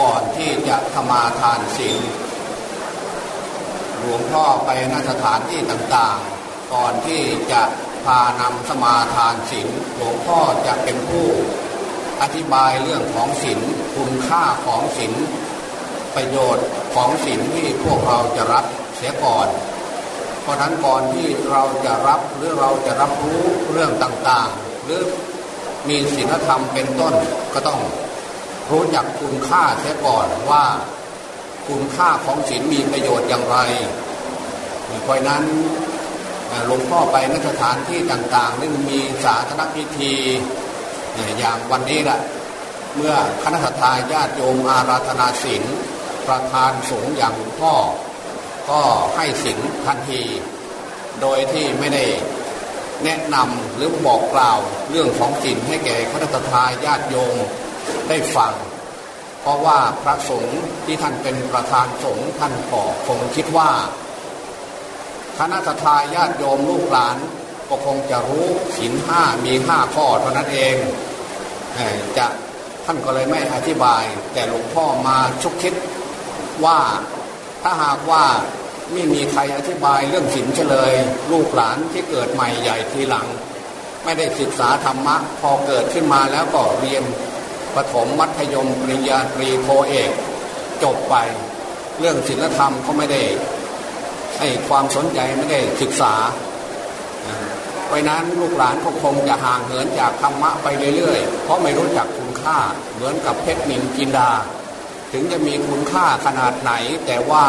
ก่อนที่จะธมาทานศีลหลวงพ่อไปนสถานที่ต่างๆ ก่อนที่จะพานำสมาทานศีลหลวงพ่อจะเป็นผู้อธิบายเรื่องของศีลคุณค่าของศีลประโยชน์ของศีลที่พวกเราจะรับเสียก่อน เพราะนั้นก่อนที่เราจะรับหรือเราจะรับรู้เรื่องต่างๆ หรือมีศีลธรรมเป็นต้นก็ต้อง รู้จักคุณค่าเสียก่อนว่าคุณค่าของศีลมีประโยชน์อย่างไรเพราะนั้นหลวงพ่อไปนสถานที่ต่างๆนี่มีสาธารณพิธีอย่างวันนี้แหละเมื่อคณะทาญาติโยมอาราธนาศีลประธานสงฆ์อย่างหลวงพ่อ ก็ให้ศีลทันที โดยที่ไม่ได้แนะนำหรือบอกกล่าวเรื่องของศีลให้แก่คณะทาญาติโยม ได้ฟัง เพราะว่าพระสงฆ์ที่ท่านเป็นประธานสงฆ์ท่านก็คงคิดว่าคณะทาญาติโยมลูกหลานก็คงจะรู้ศีลห้ามีห้าข้อเท่านั้นเองจะท่านก็เลยไม่อธิบาย แต่หลวงพ่อมาชุกคิดว่าถ้าหากว่าไม่มีใครอธิบายเรื่องศีลเฉลย ลูกหลานที่เกิดใหม่ใหญ่ทีหลัง ไม่ได้ศึกษาธรรมะ พอเกิดขึ้นมาแล้วก็เรียน ประถมมัธยมปริญญาตรีโทเอก จบไป เรื่องศีลธรรมเขาไม่ได้ให้ความสนใจไม่ได้ศึกษาเพราะนั้นลูกหลานก็คงจะห่างเหินจากธรรมะไปเรื่อยๆ เพราะไม่รู้จักคุณค่าเหมือนกับเพชรนินกินดา ถึงจะมีคุณค่าขนาดไหน แต่ว่า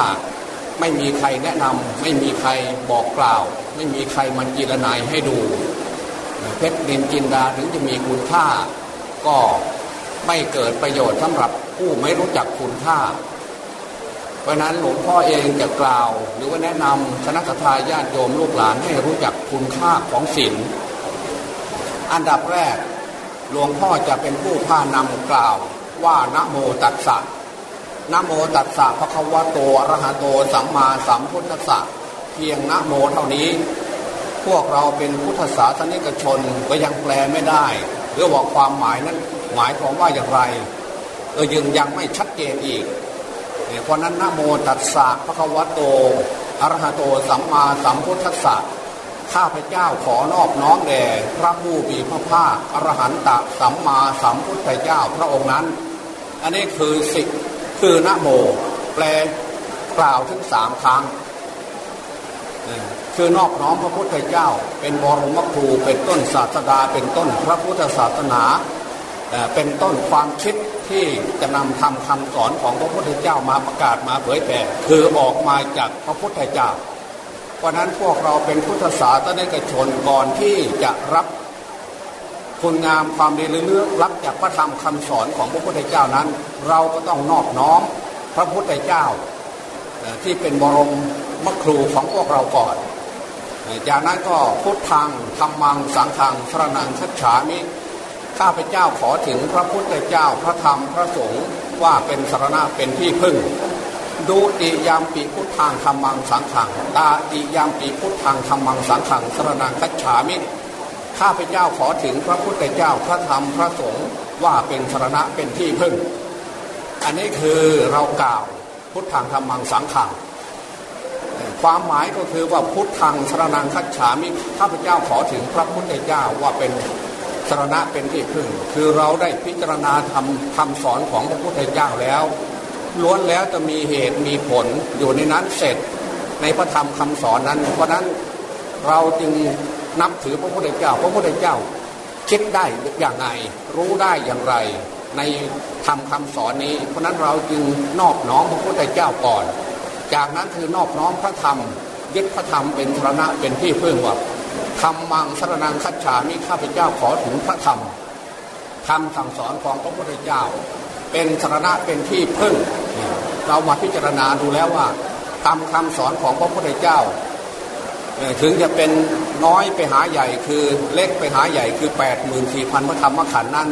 ไม่มีใครแนะนำไม่มีใครบอกกล่าว ไม่มีใครมันจีรนายให้ดู เพชรนินกินดาถึงจะมีคุณค่า ก็ ไม่เกิดประโยชน์สำหรับผู้ไม่รู้จักคุณค่า เพราะนั้นหลวงพ่อเองจะกล่าว หรือว่าแนะนำคณะทาญาติโยมลูกหลานให้รู้จักคุณค่าของศีลอันดับแรก หลวงพ่อจะเป็นผู้พานำกล่าวว่านะโมตัสสะนะโมตัสสะพระควะโตอรหะโตสัมมาสัมพุทธัสสะเพียงนะโมเท่านี้ พวกเราเป็นพุทธศาสนิกชนก็ยังแปลไม่ได้ หรือว่าความหมายนั้น หมายความว่าอย่างไรเออยังยังไม่ชัดเจนอีกเพราะนั้นนะโมตัสสะพระควะโตอรหะโตสัมมาสัมพุทธัสสะข้าพเจ้าขอนอบน้อมแด่พระผู้มีพระภาคอรหันตสัมมาสัมพุทธเจ้าพระองค์นั้น อันนี้คือสิคือนะโม แปลกล่าวถึงสามครั้งคือนอบน้อมพระพุทธเจ้า เป็นบรมครูเป็นต้นศาสดาเป็นต้นพระพุทธศาสนา เป็นต้นความคิดที่จะนำทำคำสอนของพระพุทธเจ้ามาประกาศมาเผยแผ่คือออกมาจากพระพุทธเจ้า เพราะนั้นพวกเราเป็นพุทธศาสนิกชนก่อนที่จะรับคุณงามความดีเรื่องรับจากพระธรรมคำสอนของพระพุทธเจ้านั้น เราก็ต้องนอบน้อมพระพุทธเจ้าที่เป็นบรมมครูของพวกเราก่อน จากนั้นก็พุทธังธรรมังสังฆังสรนังคัจฉามิ ข้าพเจ้าขอถึงพระพุทธเจ้าพระธรรมพระสงฆ์ว่าเป็นสารณะเป็นที่พึ่ง ดูติยามปีพุทธังธรรมังสังขังตาติยามปีพุทธังธรรมังสังขังสรนังคัจฉามิข้าพเจ้าขอถึงพระพุทธเจ้าพระธรรมพระสงฆ์ว่าเป็นสารณะเป็นที่พึ่ง อันนี้คือเรากล่าวพุทธังธรรมังสังขังความหมายก็คือว่าพุทธังสรนังคัจฉามิข้าพเจ้าขอถึงพระพุทธเจ้าว่าเป็น สรณะเป็นที่พึ่ง คือเราได้พิจารณาทำคำสอนของพระพุทธเจ้าแล้ว ล้วนแล้วจะมีเหตุมีผลอยู่ในนั้นเสร็จในพระธรรมคำสอนนั้น เพราะนั้นเราจึงนับถือพระพุทธเจ้า พระพุทธเจ้าคิดได้อย่างไรรู้ได้อย่างไร ในทำคำสอนนี้ เพราะนั้นเราจึงนอบน้อมพระพุทธเจ้าก่อน จากนั้นคือนอบน้อมพระธรรมยึดพระธรรมเป็นสรณะเป็นที่พึ่งว่า ธรรมังสรนังคัจฉามิข้าพเจ้าขอถึงพระธรรมคำสั่งสอนของพระพุทธเจ้า เป็นสรณะเป็นที่พึ่ง เรามาพิจารณาดูแล้วว่าตามคำสอนของพระพุทธเจ้า ถึงจะเป็นน้อยไปหาใหญ่คือเล็กไปหาใหญ่คือ8ปดหมื่นสี่พันพระธรรมขันธ์นั้น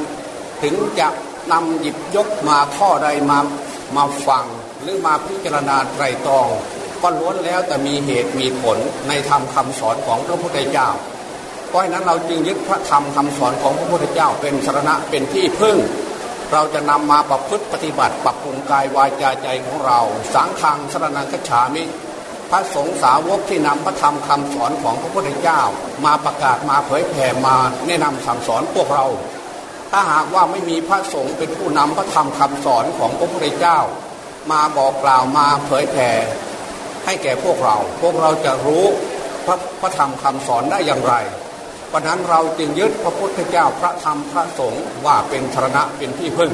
ถึงจะนำหยิบยกมาข้อใดมามาฟังหรือมาพิจารณาไตรตรอง ก็ล้วนแล้วแต่มีเหตุมีผลในธรรมคาสอนของพระพุทธเจ้า เพราะฉะนั้นเราจึงยึดพระธรรมคำสอนของพระพุทธเจ้า เป็นสรณะเป็นที่พึ่ง เราจะนำมาประพฤติปฏิบัติ ปรับปรุงกายวาจาใจของเรา สังฆังสรนังคฉามิ พระสงฆ์สาวกที่นำพระธรรมคำสอนของพระพุทธเจ้า มาประกาศมาเผยแผ่มาแนะนำสั่งสอนพวกเรา ถ้าหากว่าไม่มีพระสงฆ์เป็นผู้นำพระธรรมคำสอนของพระพุทธเจ้า มาบอกกล่าวมาเผยแผ่ ให้แก่พวกเรา พวกเราจะรู้พระพระธรรมคำสอนได้อย่างไร เพราะนั้นเราจึงยึดพระพุทธเจ้าพระธรรมพระสงฆ์ว่าเป็นธรณะเป็นที่พึ่ง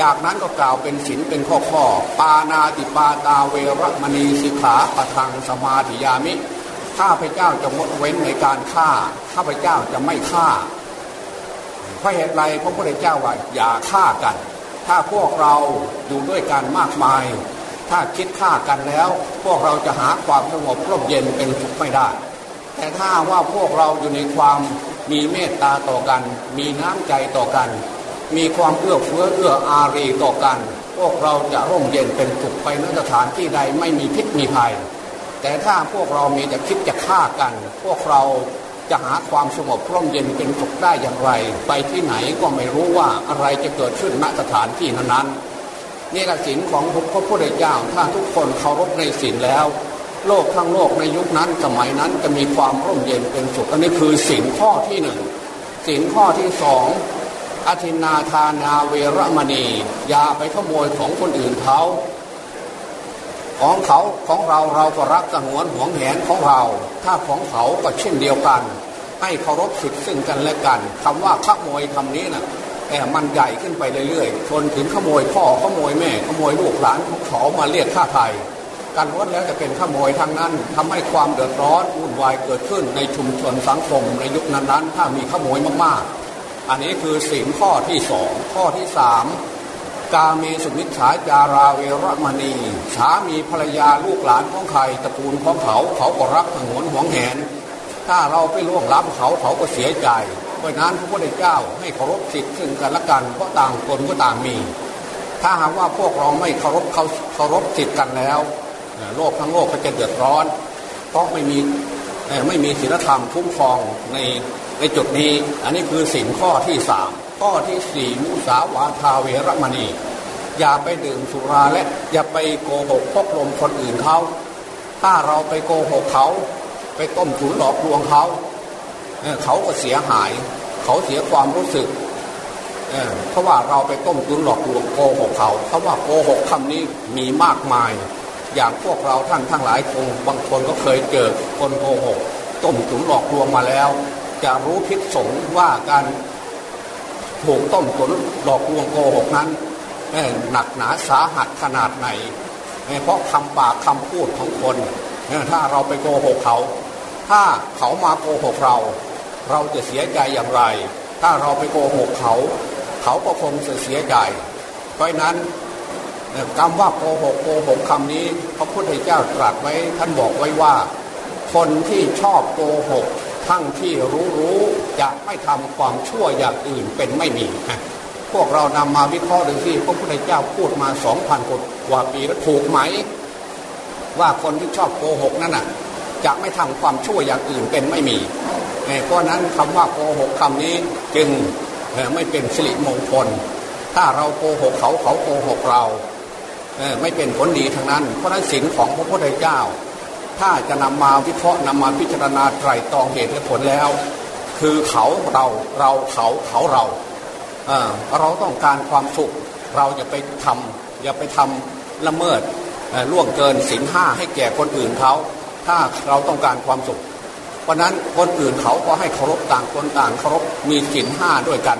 จากนั้นก็กล่าวเป็นศีลเป็นข้อข้อปานาติปาตาเวรมณีสิกขาปะทังสมาธิยามิข้าพเจ้าจะงดเว้นในการฆ่า ข้าพเจ้าจะไม่ฆ่าเพราะเหตุไรพระพุทธเจ้าว่าอย่าฆ่ากัน ถ้าพวกเราอยู่ด้วยกันมากมาย ถ้าคิดฆ่ากันแล้ว พวกเราจะหาความสงบร่มเย็นเป็นสุขไม่ได้ แต่ถ้าว่าพวกเราอยู่ในความมีเมตตาต่อกัน มีน้ำใจต่อกัน มีความเอื้อเฟื้อเอื้ออารีต่อกัน พวกเราจะร่มเย็นเป็นสุขไปนสถานที่ใดไม่มีพิษมีภัย แต่ถ้าพวกเรามีแต่คิดจะฆ่ากัน พวกเราจะหาความสงบร่มเย็นเป็นสุขได้อย่างไร ไปที่ไหนก็ไม่รู้ว่าอะไรจะเกิดขึ้นณสถานที่นั้นๆ นี่แหละศีลของพระพุทธเจ้า ถ้าทุกคนเคารพในศีลแล้ว โลกทั้งโลกในยุคนั้นสมัยนั้นจะมีความร่มเย็นเป็นสุขอันนี้คือศีลข้อที่หนึ่งศีลข้อที่สองอธินาทานาเวรมณีอย่าไปขโมยของคนอื่นเขาของเขาของเราเราก็รักสงวนหวงแหนของเรา ถ้าของเขาก็เช่นเดียวกัน ให้เคารพสิทธิ์ซึ่งกันและกันคำว่าขโมยคำนี้นะ่ะ แต่มันใหญ่ขึ้นไปเรื่อยๆจนถึงขโมยพ่อขโมยแม่ ขโมยลูกหลานของเขามาเรียกค่าไทยการวัดแล้วจะเป็นขโมยทางนั้นทำให้ความเดือดร้อนวุ่นวายเกิดขึ้นในชุมชนสังคมในยุคนั้นๆถ้ามีขโมยมากๆ อันนี้คือสิ่งข้อที่สองข้อที่สามกาเมสุมิชฉาจาราเวรมณี สามีภรรยาลูกหลานของใครตระกูลของเขาเขาก็รักสงวนหวงแหน ถ้าเราไปล่วงล้ำเขาเขาก็เสียใจ เพราะนั้นพระพุทธเจ้าให้เคารพสิทธิ์ซึ่งกันและกันเพราะต่างคนก็ต่างมี ถ้าหากว่าพวกเราไม่เคารพเขาเคารพสิทธิ์กันแล้ว โลกทั้งโลกก็จะเดือดร้อน เพราะไม่มีไม่มีศีลธรรมคุ้มครองในในจุดนี้ อันนี้คือสิ่งข้อที่สามข้อที่สี่มุสาวาทาเวรมณี อย่าไปดื่มสุราและอย่าไปโกหกพกลมคนอื่นเขาถ้าเราไปโกหกเขา ไปต้มถุนหลอกลวงเขา เขาก็เสียหาย เขาเสียความรู้สึกเเพราะว่าเราไปต้มตุนหลอกลวงโกหกเขาเพราะว่าโกหกคำนี้มีมากมาย อย่างพวกเราท่านทั้งหลายคงบางคนก็เคยเจอคนโกหกต้มตุนหลอกลวงมาแล้ว จะรู้พิษสงว่าการถูกต้มตุนหลอกลวงโกหกนั้นหนักหนาสาหัสขนาดไหน เพราะคำปากคำพูดของคนถ้าเราไปโกหกเขา ถ้าเขามาโกหกเรา เราจะเสียใจอย่างไร ถ้าเราไปโกหกเขา เขาก็คงจะเสียใจ เพราะนั้นคำว่าโกหกโกหกคำนี้ พระพุทธเจ้าตรัสไว้ท่านบอกไว้ว่า คนที่ชอบโกหก ทั้งที่รู้รู้จะไม่ทำความชั่วอย่างอื่นเป็นไม่มี พวกเรานำมาวิเคราะห์ดูที่พระพุทธเจ้าพูดมาสองพันกว่าปีแล้วถูกไหม ว่าคนที่ชอบโกหกนั่นน่ะจะไม่ทำความชั่วอย่างอื่นเป็นไม่มี เพราะนั้นคำว่าโกหกคำนี้จึงไม่เป็นสิริมงคล ถ้าเราโกหกเขาเขาโกหกเราไม่เป็นผลดีทั้งนั้น เพราะนั้นสิ่งของพระพุทธเจ้า ถ้าจะนำมาวิเคราะห์นำมาพิจารณาไตรตรองเหตุและผลแล้ว คือเขาเราเราเขาเขาเราเราต้องการความสุข เราจะไปทำอย่าไปทำละเมิดล่วงเกินสินห้าให้แก่คนอื่นเขาถ้าเราต้องการความสุข ราะนั้นคนอื่นเขาก็ให้เคารพต่างคนต่างเคารพมีสินห้าด้วยกัน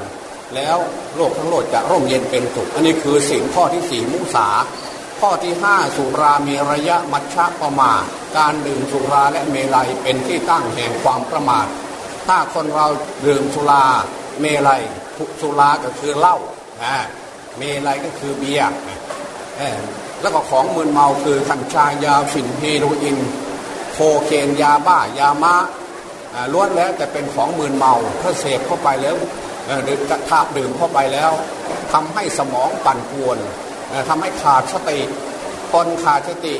แล้วโลกทั้งโลกจะร่มเย็นเป็นสุขอันนี้คือสิ่ข้อที่สี่มุสาข้อที่ห้าสุรามีระยะมัชฌะประมา การดื่มสุราและเมลัยเป็นที่ตั้งแห่งความประมาท ถ้าคนเราดื่มสุราเมลัยสุราก็คือเหล้าเมลัยก็คือเบียร์แล้วก็ของมึนเมาคือกัญชายาฝิ่นเฮโรอีนโคเคนยาบ้ายามะ ล้วนแล้วแต่เป็นของมึนเมาถ้าเสพเข้าไปแล้วดื่มถ้าดื่มเข้าไปแล้วทำให้สมองปั่นป่วนทำให้ขาดสติคนขาดสติ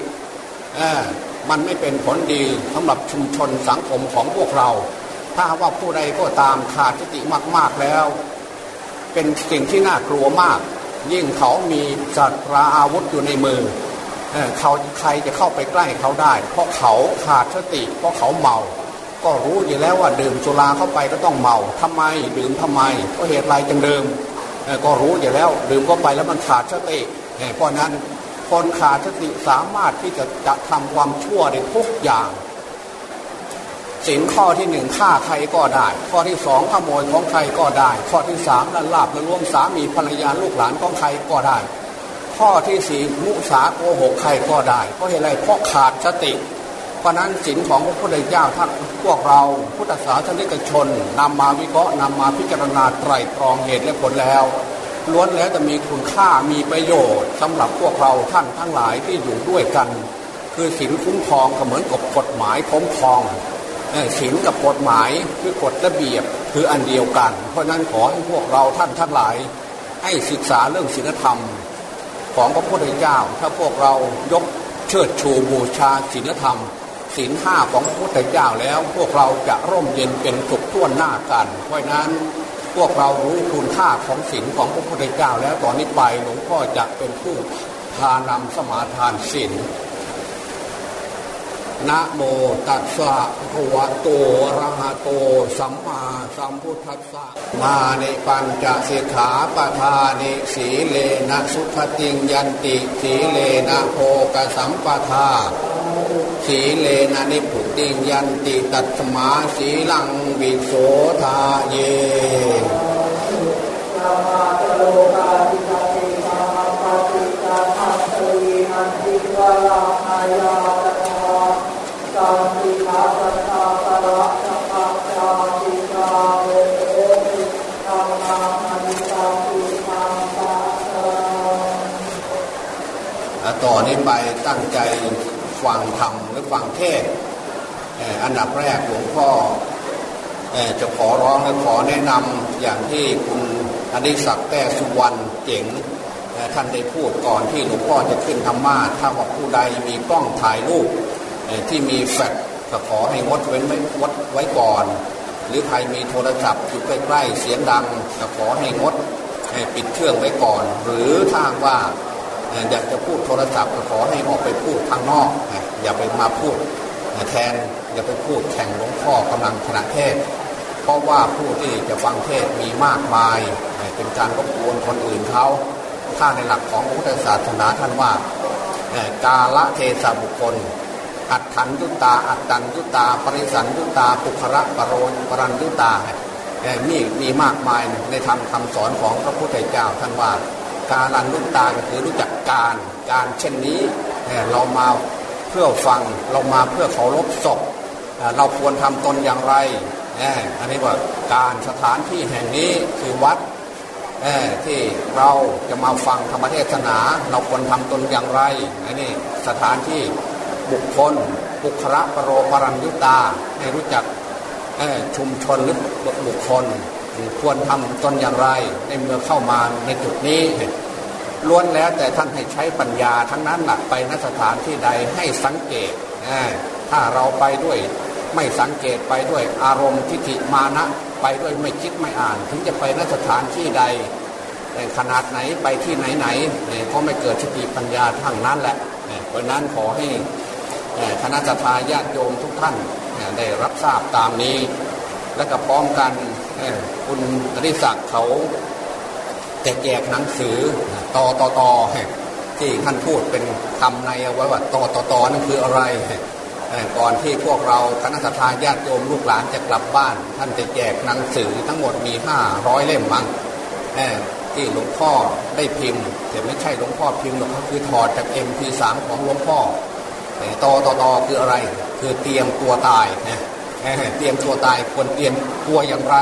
มันไม่เป็นผลดีสำหรับชุมชนสังคมของพวกเรา ถ้าว่าผู้ใดก็ตามขาดสติมาก ๆแล้ว เป็นสิ่งที่น่ากลัวมาก ยิ่งเขามีจัตราอาวุธอยู่ในมือเขาใครจะเข้าไปใกล้เขาได้ เพราะเขาขาดสติ เพราะเขาเมา ก็รู้อยู่แล้วว่าดื่มสุราเข้าไปก็ต้องเมาทำไมดื่มทำไมเพราะเหตุไรจึงดื่มก็รู้อยู่แล้วดื่มเข้าไปแล้วมันขาดสติเพราะนั้นคนขาดสติสามารถที่จะจะทำความชั่วได้ทุกอย่างสินข้อที่หนึ่งฆ่าใครก็ได้ ข้อที่สองขโมยของใครก็ได้ ข้อที่สามละลาบละล่วงสามีภรรยาลูกหลานของใครก็ได้ ข้อที่สี่มุสาโกหกใครก็ได้เพราะเหตุไรเพราะขาดสติ เพราะนั้นสินของพระพุทธเจ้าท่านพวกเราพุทธศาสนิกชนนำมาวิเคราะห์นำมาพิจารณาไตรตรองเหตุและผลแล้ว ล้วนแล้วจะมีคุณค่ามีประโยชน์สำหรับพวกเราท่านทั้งหลายที่อยู่ด้วยกัน คือสินคุ้มครองก็เหมือนกับกฎหมายคุ้มครองศีลกับกฎหมายคือกฎระเบียบคืออันเดียวกัน เพราะนั้นขอให้พวกเราท่านทั้งหลาย ให้ศึกษาเรื่องศีลธรรม ของพระพุทธเจ้า ถ้าพวกเรายกเชิดชูบูชาศีลธรรม ศีลห้าของพระพุทธเจ้าแล้วพวกเราจะร่มเย็นเป็นสุขท่วนหน้ากัน เพราะนั้นพวกเรารู้คุณค่าของศีลของพระพุทธเจ้าแล้วตอนนี้ไปหลวงพ่อจะเป็นผู้พานำสมาทานศีลนะโมตัสสะภะวะโตอะระหะโต สัมมาสัมพุทธัสสะมาในปัญจสิกขาปทานิสีเลนะสุขติงยันติ สีเลนะโภกสัมปทา สีเลนะนิพุติยันติตัตมาสีลังวิโสทาเยต่อนนี้ไปตั้งใจ ฟังธรรมหรือฟังเทศอันดับแรกหลวงพ่อจะขอร้องและขอแนะนำอย่างที่คุณอดิศักดิ์แก้สุวรรณเจ๋งท่านได้พูดก่อนที่หลวงพ่อจะขึ้นธรรมาถ้าว่าผู้ใดมีกล้องถ่ายรูปที่มีแฟลชก็ขอให้งดเว้นไว้ดไว้ก่อน หรือใครมีโทรศัพท์อยู่ใกล้ๆเสียงดังก็ขอให้งดให้ปิดเครื่องไว้ก่อน หรือถ้าว่า อยากจะพูดโทรศัพท์ก็ขอให้ออกไปพูดข้างนอก อย่าไปมาพูดแทนอย่าไปพูดแข่งหลวงพ่อกำลังขณะเทศ เพราะว่าผู้ที่จะฟังเทศมีมากมาย เป็นการรบกวนคนอื่นเขาถ้าในหลักของพุทธศาสนาท่านว่ากาละเทศบุคคล อัตถันยุตา อัตตันยุตา ปริสันยุตาปุคระปรโรนปรันยุตามีมีมากมายในธรรมคำสอนของพระพุทธเจ้าท่านว่า การันลุตาก็คือรู้จักการการเช่นนี้เรามาเพื่อฟังเรามาเพื่อเคารพศพเราควรทำตนอย่างไรอันนี้ว่าการสถานที่แห่งนี้คือวัดที่เราจะมาฟังธรรมเทศนา เราควรทำตนอย่างไรอันนี้สถานที่บุคคลบุคระปรโรปรัญยุตาให้รู้จักชุมชนหรือบุคคล ควรทำตนอย่างไรในเมื่อเข้ามาในจุดนี้ล้วนแล้วแต่ท่านให้ใช้ปัญญาทั้งนั้นแหละไปนสถานที่ใดให้สังเกต ถ้าเราไปด้วยไม่สังเกตไปด้วยอารมณ์ทิฏฐิมานะ ไปด้วยไม่คิดไม่อ่าน ถึงจะไปนสถานที่ใดขนาดไหนไปที่ไหนไหนก็ไม่เกิดสติปัญญาทั้งนั้นแหละเพราะนั้นขอให้คณะทาญาติโยมทุกท่านได้รับทราบตามนี้ และก็พร้อมกัน คุณอริศักดิ์เขาแจะแจกหนังสือต่อต่อต่อที่ท่านพูดเป็นคำในเอาไว้ว่าต่อต่อต่อนั่นคืออะไรก่อนที่พวกเราคณะทาญาติโยมลูกหลานจะกลับบ้าน ท่านจะแจกหนังสือทั้งหมดมีห้าร้อยเล่มมั้งที่หลวงพ่อได้พิมพ์ แต่ไม่ใช่หลวงพ่อพิมพ์หรอกคือถอดจาก MP3 ของหลวงพ่อต่อต่อต่อคืออะไร คือเตรียมตัวตายนะ เตรียมตัวตายควรเตรียมตัวอย่างไร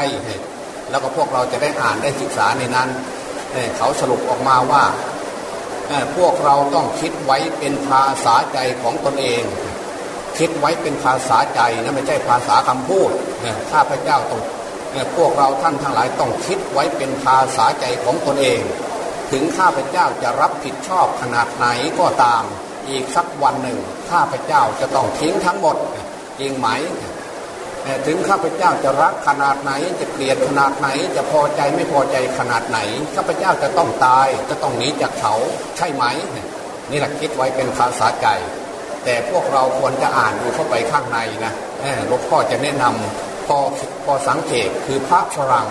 แล้วก็พวกเราจะได้อ่านได้ศึกษาในนั้นเขาสรุปออกมาว่าพวกเราต้องคิดไว้เป็นภาษาใจของตนเอง คิดไว้เป็นภาษาใจนะไม่ใช่ภาษาคำพูดข้าพเจ้าต้องพวกเราท่านทั้งหลายต้องคิดไว้เป็นภาษาใจของตนเอง ถึงข้าพเจ้าจะรับผิดชอบขนาดไหนก็ตาม อีกสักวันหนึ่งข้าพเจ้าจะต้องทิ้งทั้งหมดจริงไหม ถึงข้าพเจ้าจะรักขนาดไหน จะเกลียดขนาดไหน จะพอใจไม่พอใจขนาดไหน ข้าพเจ้าจะต้องตาย จะต้องหนีจากเขาใช่ไหม นี่แหละคิดไว้เป็นภาษาใจ แต่พวกเราควรจะอ่านดูเข้าไปข้างในนะหลวงพ่อจะแนะนำพอพอสังเกตคือพระฝรั่ง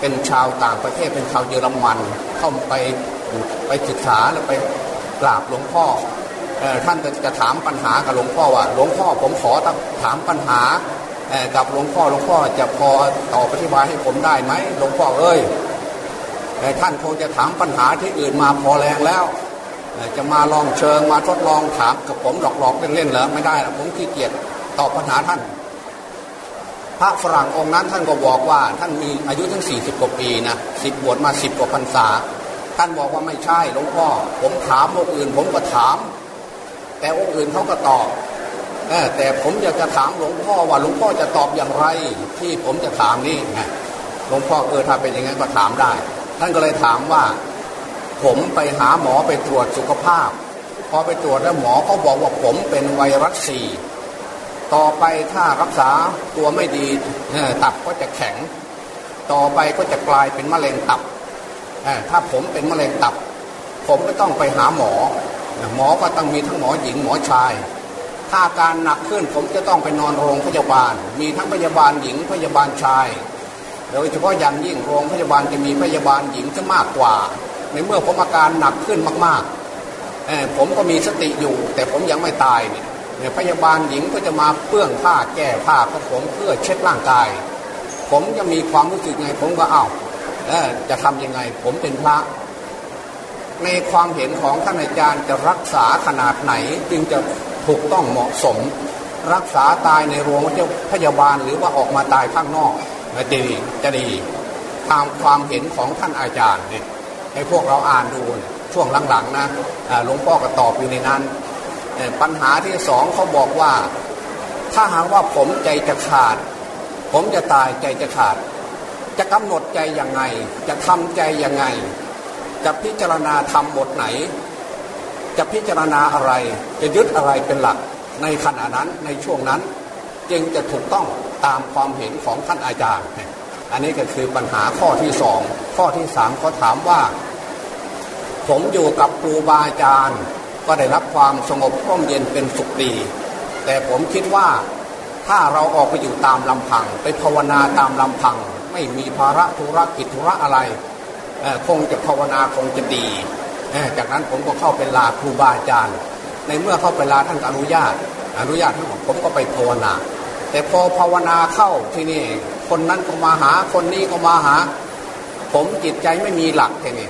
เป็นชาวต่างประเทศเป็นชาวเยอรมันเข้าไปไปศึกษาแล้วไปกราบหลวงพ่อท่านจะถามปัญหากับหลวงพ่อว่าหลวงพ่อผมขอถามปัญหา กับหลวงพ่อหลวงพ่อจะพอตอบอธิบายให้ผมได้ไหมหลวงพ่อเอ้ยท่านคงจะถามปัญหาที่อื่นมาพอแรงแล้ว จะมาลองเชิงมาทดลองถามกับผมหลอกๆเล่นๆเหรอไม่ได้หรอกผมขี้เกียจตอบปัญหาท่าน พระฝรั่งองค์นั้นท่านก็บอกว่า ท่านมีอายุถึง40 กว่าปีนะสิบบวชมาสิบกว่าพรรษา ท่านบอกว่าไม่ใช่หลวงพ่อ ผมถามองค์อื่น ผมก็ถาม แต่องค์อื่นเขาก็ตอบ แต่ผมอยากจะถามหลวงพ่อว่าหลวงพ่อจะตอบอย่างไร ที่ผมจะถามนี่หลวงพ่อเออถ้าเป็นอย่างนั้นก็ถามได้ ท่านก็เลยถามว่า ผมไปหาหมอไปตรวจสุขภาพ พอไปตรวจแล้วหมอเขาบอกว่าผมเป็นไวรัสซีต่อไปถ้ารักษาตัวไม่ดีตับก็จะแข็ง ต่อไปก็จะกลายเป็นมะเร็งตับถ้าผมเป็นมะเร็งตับ ผมก็ต้องไปหาหมอ หมอก็ต้องมีทั้งหมอหญิงหมอชาย ถ้าการหนักขึ้นผมจะต้องไปนอนโรงพยาบาล มีทั้งพยาบาลหญิงพยาบาลชาย โดยเฉพาะอย่างยิ่งโรงพยาบาลจะมีพยาบาลหญิงจะมากกว่า ในเมื่อผมอาการหนักขึ้นมากๆผมก็มีสติอยู่ แต่ผมยังไม่ตายเนี่ยพยาบาลหญิงก็จะมาเปื้องผ้าแก้ผ้าของผมเพื่อเช็ดร่างกาย ผมจะมีความรู้สึกไงผมก็เอา้าจะทํำยังไง ผมเป็นพระ ในความเห็นของท่านอาจารย์จะรักษาขนาดไหนจึงจะ ถูกต้องเหมาะสม รักษาตายในโรงพยาบาลหรือว่าออกมาตายข้างนอกจะดีจะดีตามความเห็นของท่านอาจารย์เนี่ยให้พวกเราอ่านดูช่วงหลังๆนะหลวงพ่อก็ตอบอยู่ในนั้น ปัญหาที่สองเขาบอกว่า ถ้าหากว่าผมใจจะขาด ผมจะตายใจจะขาด จะกำหนดใจยังไง จะทำใจยังไง จะพิจารณาทำบทไหน จะพิจารณาอะไร จะยึดอะไรเป็นหลักในขณะนั้นในช่วงนั้นจึงจะถูกต้องตามความเห็นของท่านอาจารย์ อันนี้ก็คือปัญหาข้อที่สองข้อที่สามเขาถามว่า ผมอยู่กับครูบาอาจารย์ ก็ได้รับความสงบร่มเย็นเป็นสุขดี แต่ผมคิดว่าถ้าเราออกไปอยู่ตามลำพัง ไปภาวนาตามลำพัง ไม่มีภาระธุระกิจธุระอะไร คงจะภาวนาคงจะดี จากนั้นผมก็เข้าไปลาครูบาอาจารย์ ในเมื่อเข้าไปลาท่านอนุญาต อนุญาตท่านผมก็ไปภาวนา แต่พอภาวนาเข้าที่นี่ คนนั้นก็มาหาคนนี้ก็มาหา ผมจิตใจไม่มีหลักแค่นี้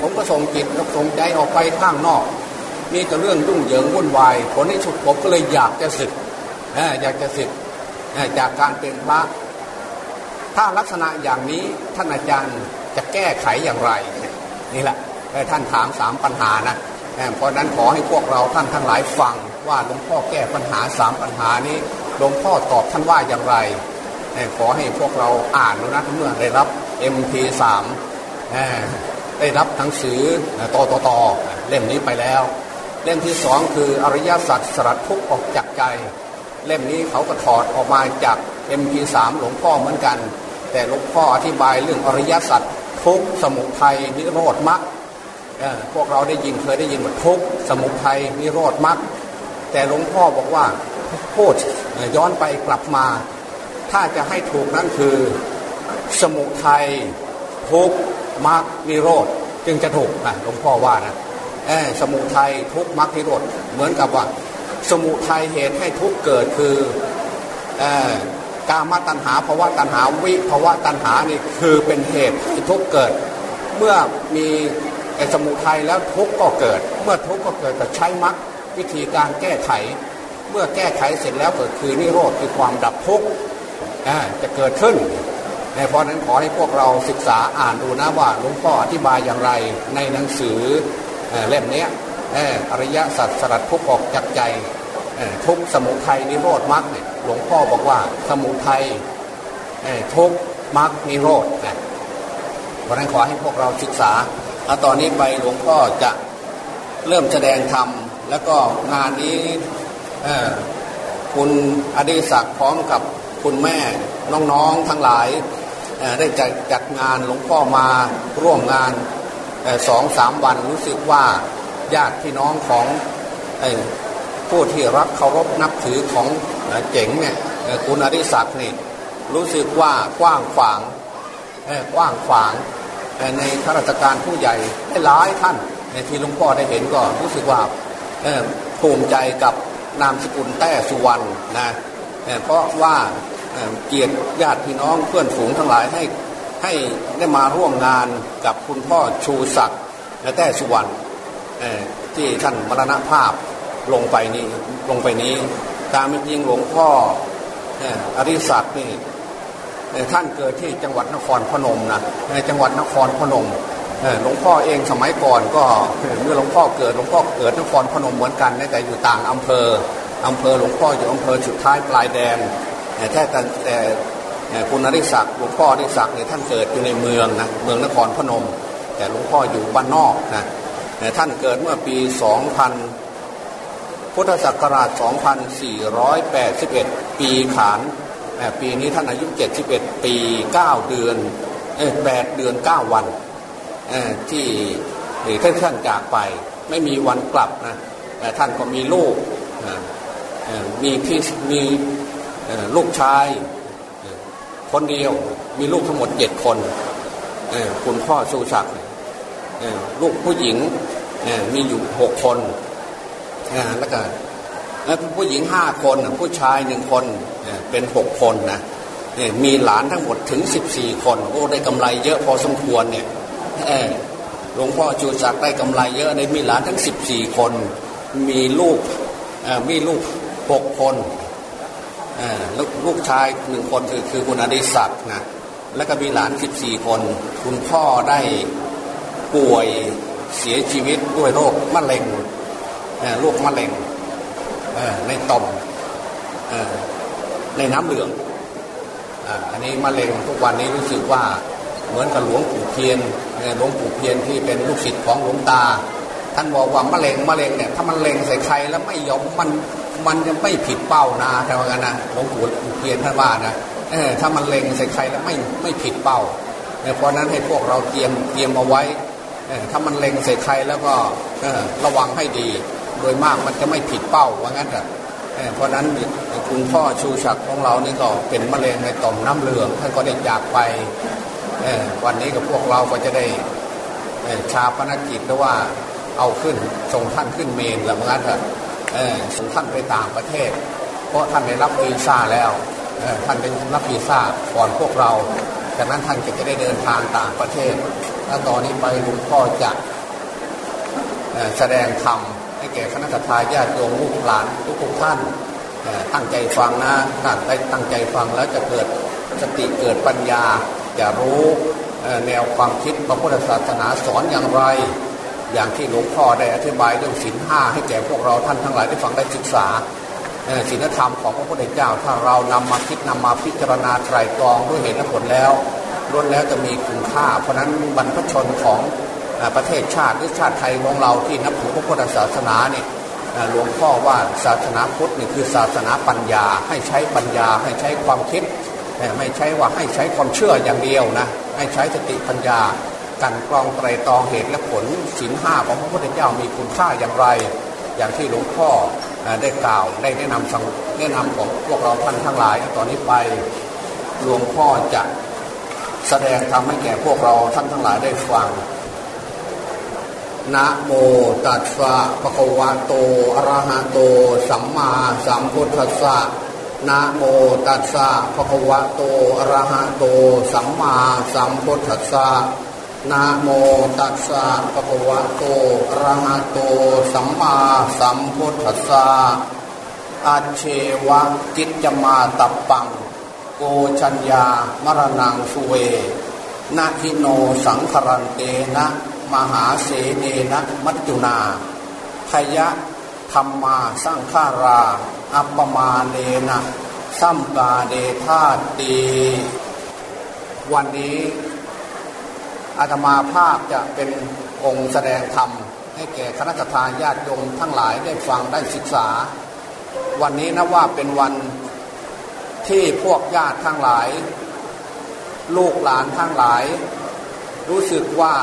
ผมก็ส่งจิตส่งใจออกไปข้างนอก มีแต่เรื่องรุ่งเหยิงวุ่นวายผลในสุดผมก็เลยอยากจะสึกอยากจะสึกจากการเป็นพระ ถ้าลักษณะอย่างนี้ท่านอาจารย์จะแก้ไขอย่างไร นี่แหละ ท่านถามสามปัญหานะเพราะนั้นขอให้พวกเราท่านทั้งหลายฟังว่าหลวงพ่อแก้ปัญหาสามปัญหานี้หลวงพ่อตอบท่านว่าอย่างไร ขอให้พวกเราอ่านนะเมื่อได้รับ MP3 ได้รับหนังสือต่อต่อต่อเล่มนี้ไปแล้ว เล่มที่สองคืออริยสัจสลัดทุกออกจากใจ เล่มนี้เขาก็ถอดออกมาจาก MP3 หลวงพ่อเหมือนกัน แต่หลวงพ่ออธิบายเรื่องอริยสัจทุกสมุทัยนิโรธมรรค พวกเราได้ยินเคยได้ยินว่าทุกสมุทัยนิโรธมรรคแต่หลวงพ่อบอกว่าพูดย้อนไปกลับมา ถ้าจะให้ถูกนั่นคือ สมุทัยทุกมรรคนิโรธจึงจะถูกนะหลวงพ่อว่านะสมุทัยทุกมรรคนิโรธเหมือนกับว่า สมุทัยเหตุให้ทุกเกิดคือกามตัณหาภาวะตัณหาวิภาวะตัณหานี่คือเป็นเหตุให้ทุกเกิด เมื่อมี ไอ้สมุทัยแล้วทุกข์ก็เกิด เมื่อทุกข์ก็เกิดก็ใช้มรรควิธีการแก้ไข เมื่อแก้ไขเสร็จแล้วเกิดคือนิโรธคือความดับทุกข์จะเกิดขึ้นในเพราะนั้นขอให้พวกเราศึกษาอ่านดูนะว่าหลวงพ่ออธิบายอย่างไรในหนังสือเล่มนี้อริยสัจสลัดทุกข์ออกจากใจทุกสมุทัยนิโรธมรรคเนี่ยหลวงพ่อบอกว่าสมุทัยทุกมรรคนิโรธเพราะนั้นขอให้พวกเราศึกษา แล้วตอนนี้ไปหลวงพ่อจะเริ่มแสดงธรรม แล้วก็งานนี้คุณอดีศักดิ์พร้อมกับคุณแม่น้องๆทั้งหลาย ได้จัดจัดงานหลวงพ่อมาร่วมงานสองสามวันรู้สึกว่าญาติพี่น้องของผู้ที่รักเคารพนับถือของเจ๋งเนี่ยคุณอริศักดิ์นี่รู้สึกว่ากว้างขวางกว้างขวาง ในข้าราชการผู้ใหญ่หลายท่านในที่หลวงพ่อได้เห็นก็รู้สึกว่าภูมิใจกับนามสกุลแต้สุวรรณนะเพราะว่าเกียรติญาติพี่น้องเพื่อนฝูงทั้งหลายให้ให้ได้มาร่วมงานกับคุณพ่อชูศักดิ์และแต้สุวรรณที่ท่านมรณภาพลงไปนี้ลงไปนี้ ตามจริงหลวงพ่ออริศักดิ์นี่ ท่านเกิดที่จังหวัดนครพนมนะในจังหวัดนครพนมหลวงพ่อเองสมัยก่อนก็เมื่อหลวงพ่อเกิดหลวงพ่อเกิดนครพนมเหมือนกันแต่อยู่ต่างอำเภออำเภอหลวงพ่ออยู่อำเภอสุดท้ายปลายแดนแค่แต่คุณอริศักดิ์หลวงพ่ออริศักดิ์เนี่ยท่านเกิดอยู่ในเมืองนะเมืองนครพนม แต่หลวงพ่ออยู่บ้านนอกนะท่านเกิดเมื่อปี 2000 พุทธศักราช 2481 ปีขาน ปีนี้ท่านอายุ 71 ปี 9 เดือนเอ8เดือน 9 วันที่ท่านท่านจากไปไม่มีวันกลับนะแต่ท่านก็มีลูกมีพี่มีลูกชายคนเดียวมีลูกทั้งหมดเจ็ดคนคุณพ่อสูศักดิ์ลูกผู้หญิงมีอยู่หกคนแล้วก็ ผู้หญิงห้าคนผู้ชายหนึ่งคนเป็นหกคนนะมีหลานทั้งหมดถึงสิบสี่คน โอ้ได้กำไรเยอะพอสมควรเนี่ยหลวงพ่อจูศักได้กำไรเยอะในมีหลานทั้งสิบสี่คน มีลูกมีลูกหกคนลูกลูกชายหนึ่งคนคือคือคุณอดิศักดิ์นะแล้วก็มีหลานสิบสี่คน คุณพ่อได้ป่วยเสียชีวิตด้วยโรคมะเร็งโรคมะเร็ง ในต่อมในน้ำเหลืองอันนี้มะเร็งทุกวันนี้รู้สึกว่าเหมือนกับหลวงปู่เพียนหลวงปู่เพียนที่เป็นลูกศิษย์ของหลวงตา ท่านบอกว่ามะเร็งมะเร็งเนี่ยถ้ามันเล็งใส่ใครแล้วไม่ยอมมันมันจะไม่ผิดเป้านะแต่ว่ากันนะหลวงปู่เพียนท่านว่านะเออถ้ามันเล็งใส่ใครแล้วไม่ไม่ผิดเป้าเพราะนั้นให้พวกเราเตรียมเตรียมเอาไว้ถ้ามันเล็งใส่ใครแล้วก็ระวังให้ดี โดยมากมันจะไม่ผิดเป้าว่างั้นเถอะเพราะนั้นคุณพ่อชูศักดิ์ของเรานี่ก็เป็นมะเร็งในต่อมน้ำเหลืองท่านก็ได้จากไปวันนี้กับพวกเราก็จะได้ชาปนกิจหรือว่าเอาขึ้นส่งท่านขึ้นเมนแล้วงั้นเถอะส่งท่านไปต่างประเทศ เพราะท่านได้รับวีซ่าแล้วท่านเป็นรับวีซ่าก่อนพวกเราจากนั้นท่านก็จะได้เดินทางต่างประเทศ แล้วตอนนี้ไปหลวงพ่อจะแสดงธรรม แก่คณะทาญาติโยมลูกหลานทุกท่านตั้งใจฟังนะถ้าได้ตั้งใจฟังแล้วจะเกิดสติเกิดปัญญาจะรู้แนวความคิดพระพุทธศาสนาสอนอย่างไร อย่างที่หลวงพ่อได้อธิบายเรื่องศีลห้าให้แก่พวกเราท่านทั้งหลายได้ฟังได้ศึกษาศีลธรรมของพระพุทธเจ้า ถ้าเรานำมาคิดนำมาพิจารณาไตรตรองด้วยเหตุและผลแล้วล้วนแล้วจะมีคุณค่า เพราะนั้นบรรพชนของประเทศชาติหรือชาติไทยของเราที่นับ พระพุทธศาสนาเนี่ยหลวงพ่อว่าศาสนาพุทธนี่คือศาสนาปัญญา ให้ใช้ปัญญาให้ใช้ความคิด ไม่ใช่ว่าให้ใช้ความเชื่ออย่างเดียวนะให้ใช้สติปัญญากันกรองไตรตรองเหตุและผลศีลห้าของพระพุทธเจ้ามีคุณค่าอย่างไร อย่างที่หลวงพ่อได้กล่าวได้แนะนำสั่งแนะนำของพวกเราท่านทั้งหลายตอนนี้ไปหลวงพ่อจะแสดงทำให้แก่พวกเราท่านทั้งหลายได้ฟัง นะโมตัสสะภะคะวะโตอะระหะโต สัมมาสัมพุทธัสสะนะโมตัสสะภะคะวะโตอะระหะโต สัมมาสัมพุทธัสสะนะโมตัสสะภะคะวะโตอะระหะโต สัมมาสัมพุทธัสสะอาเชวะกิจมาตับปัง โกชัญญามรณังสุเวนาทิโนสังครันเตนะ มหาเสเนนะมัจจุนาพยะธรรมาสร้างฆารา อัปปมาเนนะสัมกาเดธาตีวันนี้อาตมาภาพจะเป็นองค์แสดงธรรม ให้แก่คณะทาญาติโยมทั้งหลายได้ฟังได้ศึกษา วันนี้นะว่าเป็นวันที่พวกญาติทั้งหลาย ลูกหลานทั้งหลาย รู้สึกว่า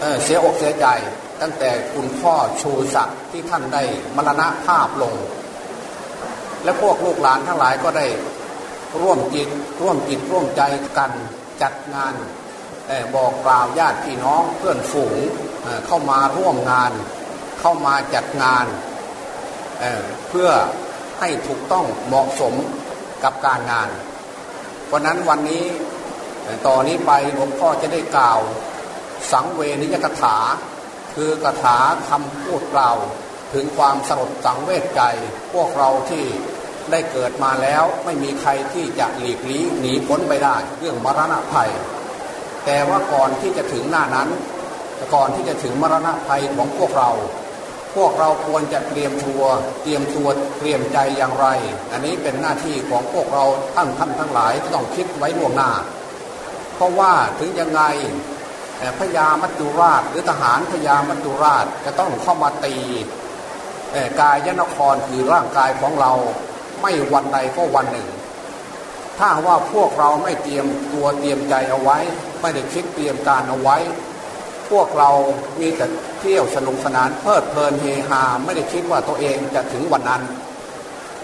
เเสียอกเสียใจตั้งแต่คุณพ่อชูศักดิ์ที่ท่านได้มรณะภาพลง และพวกลูกหลานทั้งหลายก็ได้ร่วมจิตร่วมจิตร่วมใจกันจัดงานบอกกล่าวญาติพี่น้องเพื่อนฝูงเข้ามาร่วมงาน เข้ามาจัดงานเเพื่อให้ถูกต้องเหมาะสมกับการงาน เพราะนั้นวันนี้ต่อนนี้ไปหลวงพ่อจะได้กล่าว สังเวนิยกถา คือกถาคำพูดกล่าว ถึงความสลดสังเวชใจ พวกเราที่ได้เกิดมาแล้วไม่มีใครที่จะหลีกลี่หนีพ้นไปได้ เรื่องมรณะภัย แต่ว่าก่อนที่จะถึงหน้านั้น ก่อนที่จะถึงมรณะภัยของพวกเรา พวกเราควรจะเตรียมตัวเตรียมตัวเตรียมใจอย่างไร อันนี้เป็นหน้าที่ของพวกเราท่านท่านทั้งหลายต้องคิดไว้ล่วงหน้า เพราะว่าถึงยังไง พญามัจจุราช หรือทหารพญามัจจุราชจะต้องเข้ามาตีกายยนครคือร่างกายของเราไม่วันใดก็วันหนึ่ง ถ้าว่าพวกเราไม่เตรียมตัวเตรียมใจเอาไว้ ไม่ได้คิดเตรียมการเอาไว้ พวกเรามีแต่เที่ยวสนุกสนานเพลิดเพลินเฮฮาไม่ได้คิดว่าตัวเองจะถึงวันนั้น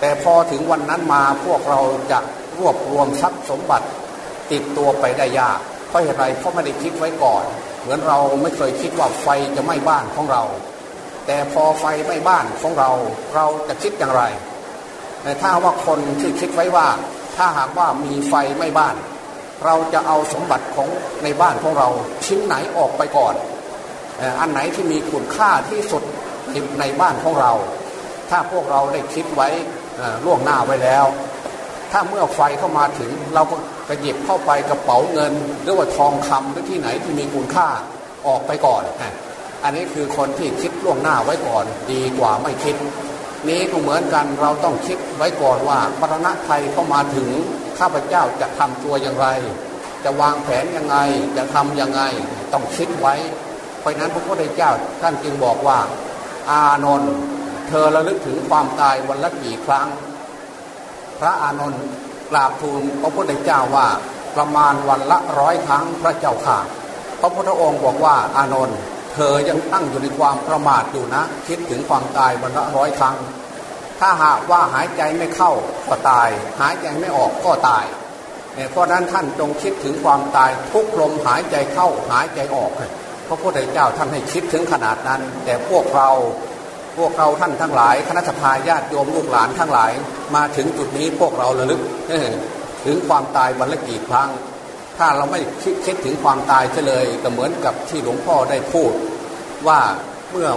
แต่พอถึงวันนั้นมาพวกเราจะรวบรวมทรัพย์สมบัติติดตัวไปได้ยาก เพราะเหตุไรเพราะไม่ได้คิดไว้ก่อน เหมือนเราไม่เคยคิดว่าไฟจะไหม้บ้านของเรา แต่พอไฟไหม้บ้านของเรา เราจะคิดอย่างไรแต่ถ้าว่าคนที่คิดไว้ว่า ถ้าหากว่ามีไฟไม่บ้าน เราจะเอาสมบัติของในบ้านของเราชิ้นไหนออกไปก่อน อันไหนที่มีคุณค่าที่สุดในบ้านของเรา ถ้าพวกเราได้คิดไว้ล่วงหน้าไว้แล้ว ถ้าเมื่อไฟเข้ามาถึง เราก็กระหยิบเข้าไปกระเป๋าเงิน หรือว่าทองคำหรือที่ไหนที่มีคุณค่าออกไปก่อน อันนี้คือคนที่คิดล่วงหน้าไว้ก่อน ดีกว่าไม่คิด นี้ก็เหมือนกันเราต้องคิดไว้ก่อนว่ามรณะภัยเข้ามาถึงข้าพเจ้าจะทำตัวอย่างไร จะวางแผนยังไงจะทํำยังไงต้องคิดไว้ เพราะนั้นพระพุทธเจ้าท่านจึงบอกว่า อานนท์เธอระลึกถึงความตายวันละกี่ครั้ง พระอานนท์กราบทูลพระพุทธเจ้าว่าประมาณวันละร้อยครั้งพระเจ้าค่ะ พระพุทธองค์บอกว่าอานนท์เธอยังตั้งอยู่ในความประมาทอยู่นะ คิดถึงความตายวันละร้อยครั้ง ถ้าหากว่าหายใจไม่เข้าก็ตาย หายใจไม่ออกก็ตายเพราะนั้นท่านจงคิดถึงความตายทุกลมหายใจเข้าหายใจออกพระพุทธเจ้าท่านให้คิดถึงขนาดนั้น แต่พวกเรา พวกเราท่านทั้งหลาย คณะทาญาติโยมลูกหลานทั้งหลาย มาถึงจุดนี้พวกเราระลึกถึงความตายวันละกี่ครั้ง ถ้าเราไม่คิดถึงความตายเลย ก็เหมือนกับที่หลวงพ่อได้พูด ว่าเมื่อ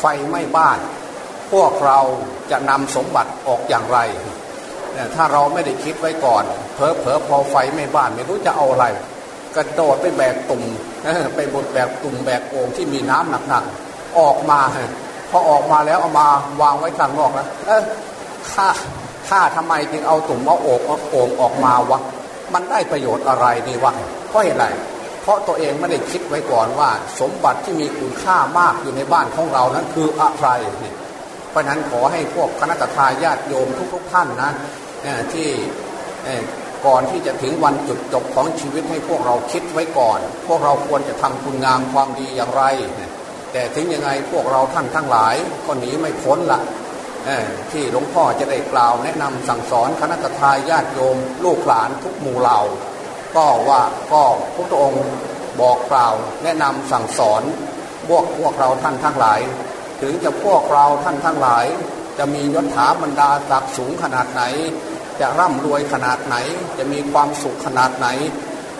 ไฟไหม้บ้าน พวกเราจะนำสมบัติออกอย่างไร ถ้าเราไม่ได้คิดไว้ก่อน เพอเพอพอไฟไหม้บ้านไม่รู้จะเอาอะไร กระโดดไปแบกตุ่มไปบดแบกตุ่มแบกโอ่งที่มีน้ำหนักๆออกมา พอออกมาแล้วเอามาวางไว้ข้างนอกนะข้าข้าทำไมจึงเอาตุ่มเอาโอ่งโอ่งออกมาวะมันได้ประโยชน์อะไรนี่วะเพราะเหตุไรเพราะตัวเองไม่ได้คิดไว้ก่อนว่า สมบัติที่มีคุณค่ามากอยู่ในบ้านของเรานั้นคืออะไรนี่เพราะนั้นขอให้พวกคณะทาญาติโยมทุกๆท่านนะที่ก่อนที่จะถึงวันจุดจบของชีวิตให้พวกเราคิดไว้ก่อน พวกเราควรจะทำคุณงามความดีอย่างไร แต่ถึงยังไงพวกเราท่านทั้งหลายก็หนีไม่พ้นละที่หลวงพ่อจะได้กล่าวแนะนำสั่งสอนคณะทาญาติโยมลูกหลานทุกหมู่เหล่า ก็ว่าก็พระองค์บอกกล่าวแนะนำสั่งสอนพวกพวกเราท่านทั้งหลาย ถึงจะพวกเราท่านทั้งหลาย จะมียศถาบรรดาศักดิ์สูงขนาดไหน จะร่ำรวยขนาดไหน จะมีความสุขขนาดไหน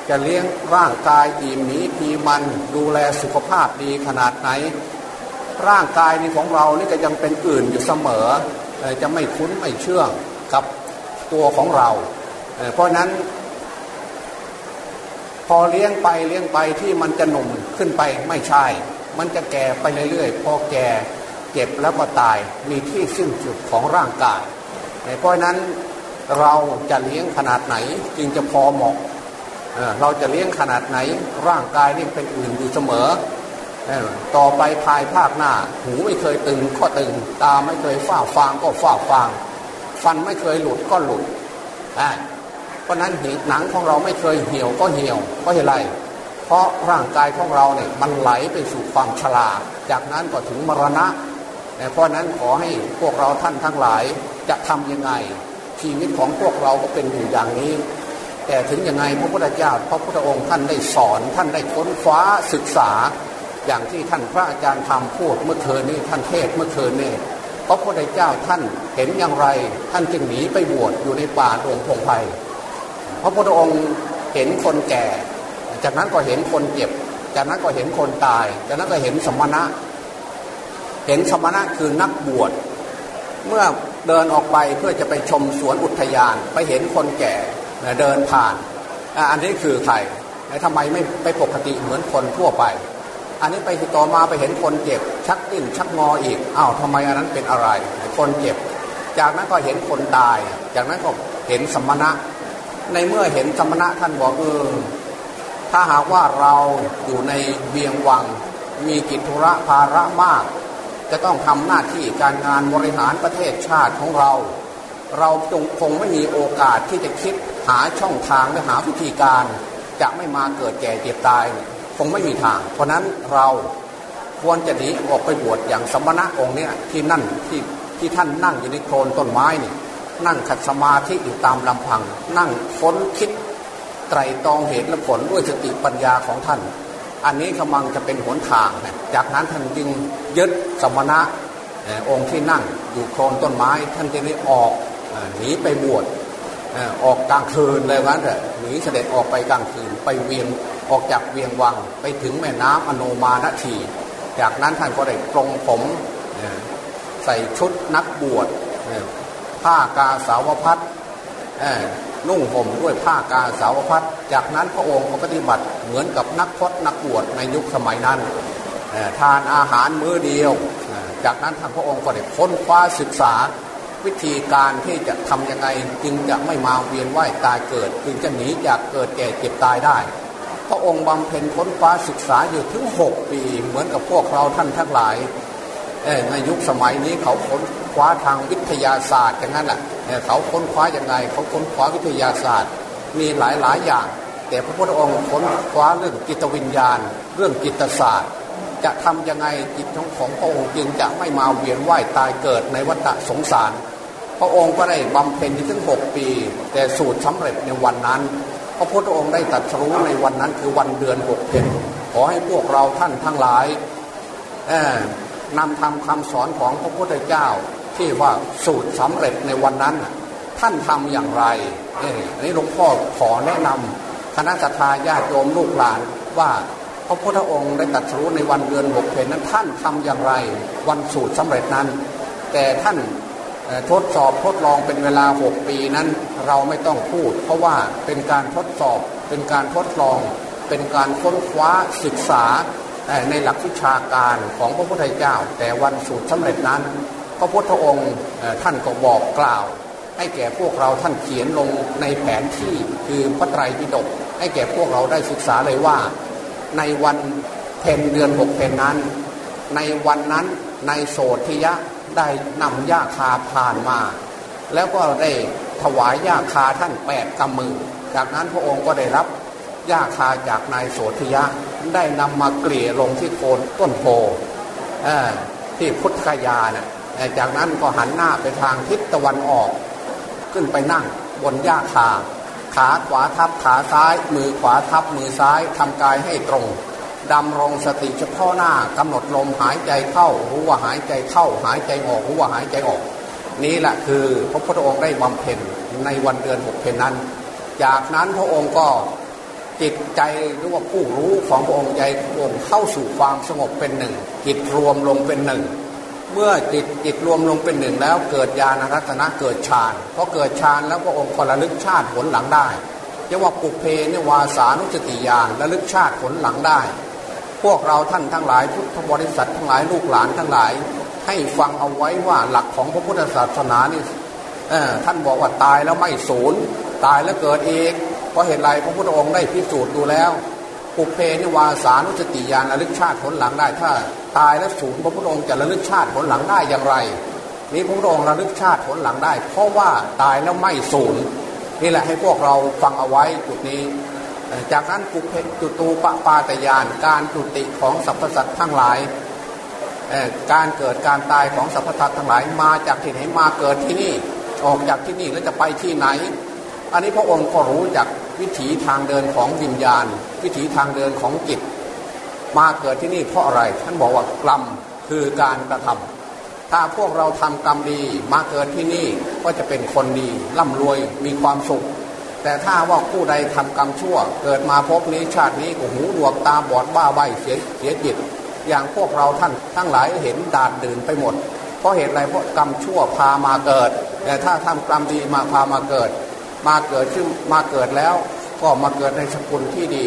จะเลี้ยงร่างกายอิ่มหมีพีมันดูแลสุขภาพดีขนาดไหน ร่างกายนี้ของเรานี่ก็ยังเป็นอื่นอยู่เสมอ จะไม่คุ้นไม่เชื่องกับตัวของเรา เพราะนั้น พอเลี้ยงไปเลี้ยงไปที่มันจะหนุ่มขึ้นไปไม่ใช่ มันจะแก่ไปเรื่อยๆพอแก่เจ็บแล้วก็ตายมีที่สิ้นสุดของร่างกาย เพราะนั้นเราจะเลี้ยงขนาดไหนจึงจะพอเหมาะ เราจะเลี้ยงขนาดไหนร่างกายนี่เป็นอื่นอยู่เสมอ ต่อไปภายภาคหน้า หูไม่เคยตึงก็ตึง ตาไม่เคยฝ้าฟางก็ฝ้าฟาง ฟันไม่เคยหลุดก็หลุดเพราะนั้นหนังของเราไม่เคยเหี่ยวก็เหี่ยวเพราะเหตุไร เพราะร่างกายของเราเนี่ยมันไหลไปสู่ความชราจากนั้นก็ถึงมรณะเพราะนั้นขอให้พวกเราท่านทั้งหลายจะทำยังไง ชีวิตของพวกเราก็เป็นอยู่อย่างนี้ แต่ถึงยังไงพระพุทธเจ้าพระพุทธองค์ท่านได้สอนท่านได้ค้นคว้าศึกษา อย่างที่ท่านพระอาจารย์ทำพูดเมื่อคืนนี้ท่านเทศเมื่อคืนนี้พระพุทธเจ้าท่านเห็นอย่างไร ท่านจึงหนีไปบวชอยู่ในป่าดงพงไพ่พระพุทธองค์เห็นคนแก่ จากนั้นก็เห็นคนเจ็บ จากนั้นก็เห็นคนตาย จากนั้นก็เห็นสมณะ เห็นสมณะคือนักบวชเมื่อเดินออกไปเพื่อจะไปชมสวนอุทยาน ไปเห็นคนแก่ เดินผ่าน อันนี้คือใครทำไมไม่ไปปกติเหมือนคนทั่วไป อันนี้ไปต่อมาไปเห็นคนเจ็บ ชักติ้นชักงออีกอ้าวทำไมอันนั้นเป็นอะไร คนเจ็บ จากนั้นก็เห็นคนตาย จากนั้นก็เห็นสมณะ ในเมื่อเห็นสมณะท่านบอกเออถ้าหากว่าเราอยู่ในเบียงวัง มีกิจธุระภาระมาก จะต้องทำหน้าที่การงานบริหารประเทศชาติของเรา เราจงคงไม่มีโอกาสที่จะคิด หาช่องทางและหาวิธีการจะไม่มาเกิดแก่เจ็บตายคงไม่มีทาง เพราะนั้นเราควรจะหนีออกไปบวชอย่างสมณะองค์เนี้ยที่นั่นที่ที่ท่านนั่งอยู่ในโคลนต้นไม้นี่นั่งขัดสมาธิอยู่ตามลำพัง นั่งค้นคิดไตรตองเหตุและผลด้วยสติปัญญาของท่าน อันนี้กำลังจะเป็นหนทาง จากนั้นท่านจึงยึดสมณะองค์ที่นั่งอยู่โคลนต้นไม้ ท่านจึงได้ออกหนีไปบวช ออกกลางคืนเลยวันเถอะหนีเสด็จออกไปกลางคืนไปเวียงออกจากเวียงวังไปถึงแม่น้ำอโนมาณทีจากนั้นท่านก็ได้ปรงผมใส่ชุดนักบวชผ้ากาสาวพัดนุ่งห่มด้วยผ้ากาสาวพัดจากนั้นพระองค์ก็ปฏิบัติเหมือนกับนักพจนักบวชในยุคสมัยนั้นทานอาหารมื้อเดียว จากนั้นท่างพระองค์ก็ได้ค้นคว้าศึกษา วิธีการที่จะทํำยังไงจึงจะไม่มาเวียนว่ายตายเกิด จึงจะหนีจากเกิดแก่เจ็บตายได้ พระองค์บำเพ็ญค้นคว้าศึกษาอยู่ถึง 6 ปี เหมือนกับพวกเราท่านทั้งหลายในยุคสมัยนี้เขาค้นคว้าทางวิทยาศาสตร์อย่างนั้นแหละเขาค้นคว้าอย่างไง เขาค้นคว้าวิทยาศาสตร์ มีหลายหลายอย่าง แต่พระพุทธองค์ค้นคว้าเรื่องจิตวิญญาณ เรื่องจิตศาสตร์ จะทํำยังไงจิตของของพระองค์จึงจะไม่มาเวียนว่ายตายเกิดในวัฏสงสาร พระองค์ก็ได้บำเพ็ญถึงหกปี แต่สูตรสำเร็จในวันนั้น พระพุทธองค์ได้ตรัสรู้ในวันนั้นคือวันเดือนหกเพนขอให้พวกเราท่านทั้งหลายนำทำคำสอนของพระพุทธเจ้า ที่ว่าสูตรสำเร็จในวันนั้น ท่านทำอย่างไรนี่หลวงพ่อขอแนะนำคณะสัตยาติโยมลูกหลานว่าพระพุทธองค์ได้ตรัสรู้ในวันเดือนหกเพนนั้นท่านทำอย่างไร วันสูตรสำเร็จนั้น แต่ท่าน ทดสอบทดลองเป็นเวลาหกปีนั้นเราไม่ต้องพูด เพราะว่าเป็นการทดสอบเป็นการทดลอง เป็นการค้นคว้าศึกษาในหลักวิชาการของพระพุทธเจ้า แต่วันสูตรสำเร็จนั้น พระพุทธองค์ท่านก็บอกกล่าว ให้แก่พวกเราท่านเขียนลงในแผนที่คือพระไตรปิฎกให้แก่พวกเราได้ศึกษาเลยว่า ในวันเพนเดือนหกเพนนั้น ในวันนั้นในโสธิยะ ได้นำยาคาผ่านมา แล้วก็ได้ถวายยาคาท่านแปดกำมือ จากนั้นพระองค์ก็ได้รับยาคาจากนายโสธิยะได้นำมาเกลี่ยลงที่โคนต้นโพที่พุทธคยาเนี่ยจากนั้นก็หันหน้าไปทางทิศตะวันออก ขึ้นไปนั่งบนหญ้าคา ขาขวาทับขาซ้าย มือขวาทับมือซ้ายทำกายให้ตรง ดำรงสติเฉพาะหน้ากำหนดลมหายใจเข้ารู้ว่าหายใจเข้าหายใจออกรู้ว่าหายใจออก นี่แหละคือพระพุทธองค์ได้บำเพ็ญในวันเดือนหกเพนนั้น จากนั้นพระองค์ก็จิตใจหรือว่าผู้รู้ของพระองค์ใจองค์เข้าสู่ความสงบเป็นหนึ่ง จิตรวมลงเป็นหนึ่ง เมื่อจิตจิตรวมลงเป็นหนึ่งแล้วเกิดญาณรัตนะเกิดฌานพอเกิดฌานแล้วพระองค์ก็ระลึกชาติผลหลังได้เรียกว่าปุเพเนวาสานุสติญาณระลึกชาติผลหลังได้ พวกเราท่านทั้งหลายพุทธบริษัททั้งหลายลูกหลานทั้งหลาย ให้ฟังเอาไว้ว่าหลักของพระพุทธศาสนานี่ท่านบอกว่าตายแล้วไม่สูญตายแล้วเกิดอีกพราะเหตุไรพระพุทธองค์ได้พิสูจน์ดูแล้วปุเพนิวาสานุสติญาณระลึกชาติผลหลังได้ ถ้าตายแล้วสูญพระพุทธองค์จะระลึกชาติผลหลังได้อย่างไรนี้พระพุทธองค์ระลึกชาติผลหลังได้ เพราะว่าตายแล้วไม่สูญนี่แหละให้พวกเราฟังเอาไว้จุดนี้ จากนั้นปุเพจุตูปปาตยาน การจุติของสรรพสัตว์ทั้งหลายการเกิดการตายของสรรพสัตว์ทั้งหลายมาจากที่ไหนมาเกิดที่นี่ออกจากที่นี่แล้วจะไปที่ไหน อันนี้พระองค์ก็รู้จากวิถีทางเดินของวิญญาณ วิถีทางเดินของจิต มาเกิดที่นี่เพราะอะไรท่านบอกว่ากรรมคือการกระทำถ้าพวกเราทำกรรมดีมาเกิดที่นี่ก็จะเป็นคนดีร่ำรวยมีความสุข แต่ถ้าว่าผู้ใดทำกรรมชั่ว เกิดมาพบนี้ชาตินี้ก็หูหนวกตาบอดบ้าใบเสียเสียจิต อย่างพวกเราท่านทั้งหลายเห็นดาดดื่นไปหมด เพราะเหตุอะไรเพราะกรรมชั่วพามาเกิด แต่ถ้าทำกรรมดีมาพามาเกิด มาเกิดขึ้นมาเกิดแล้ว ก็มาเกิดในสกุลที่ดี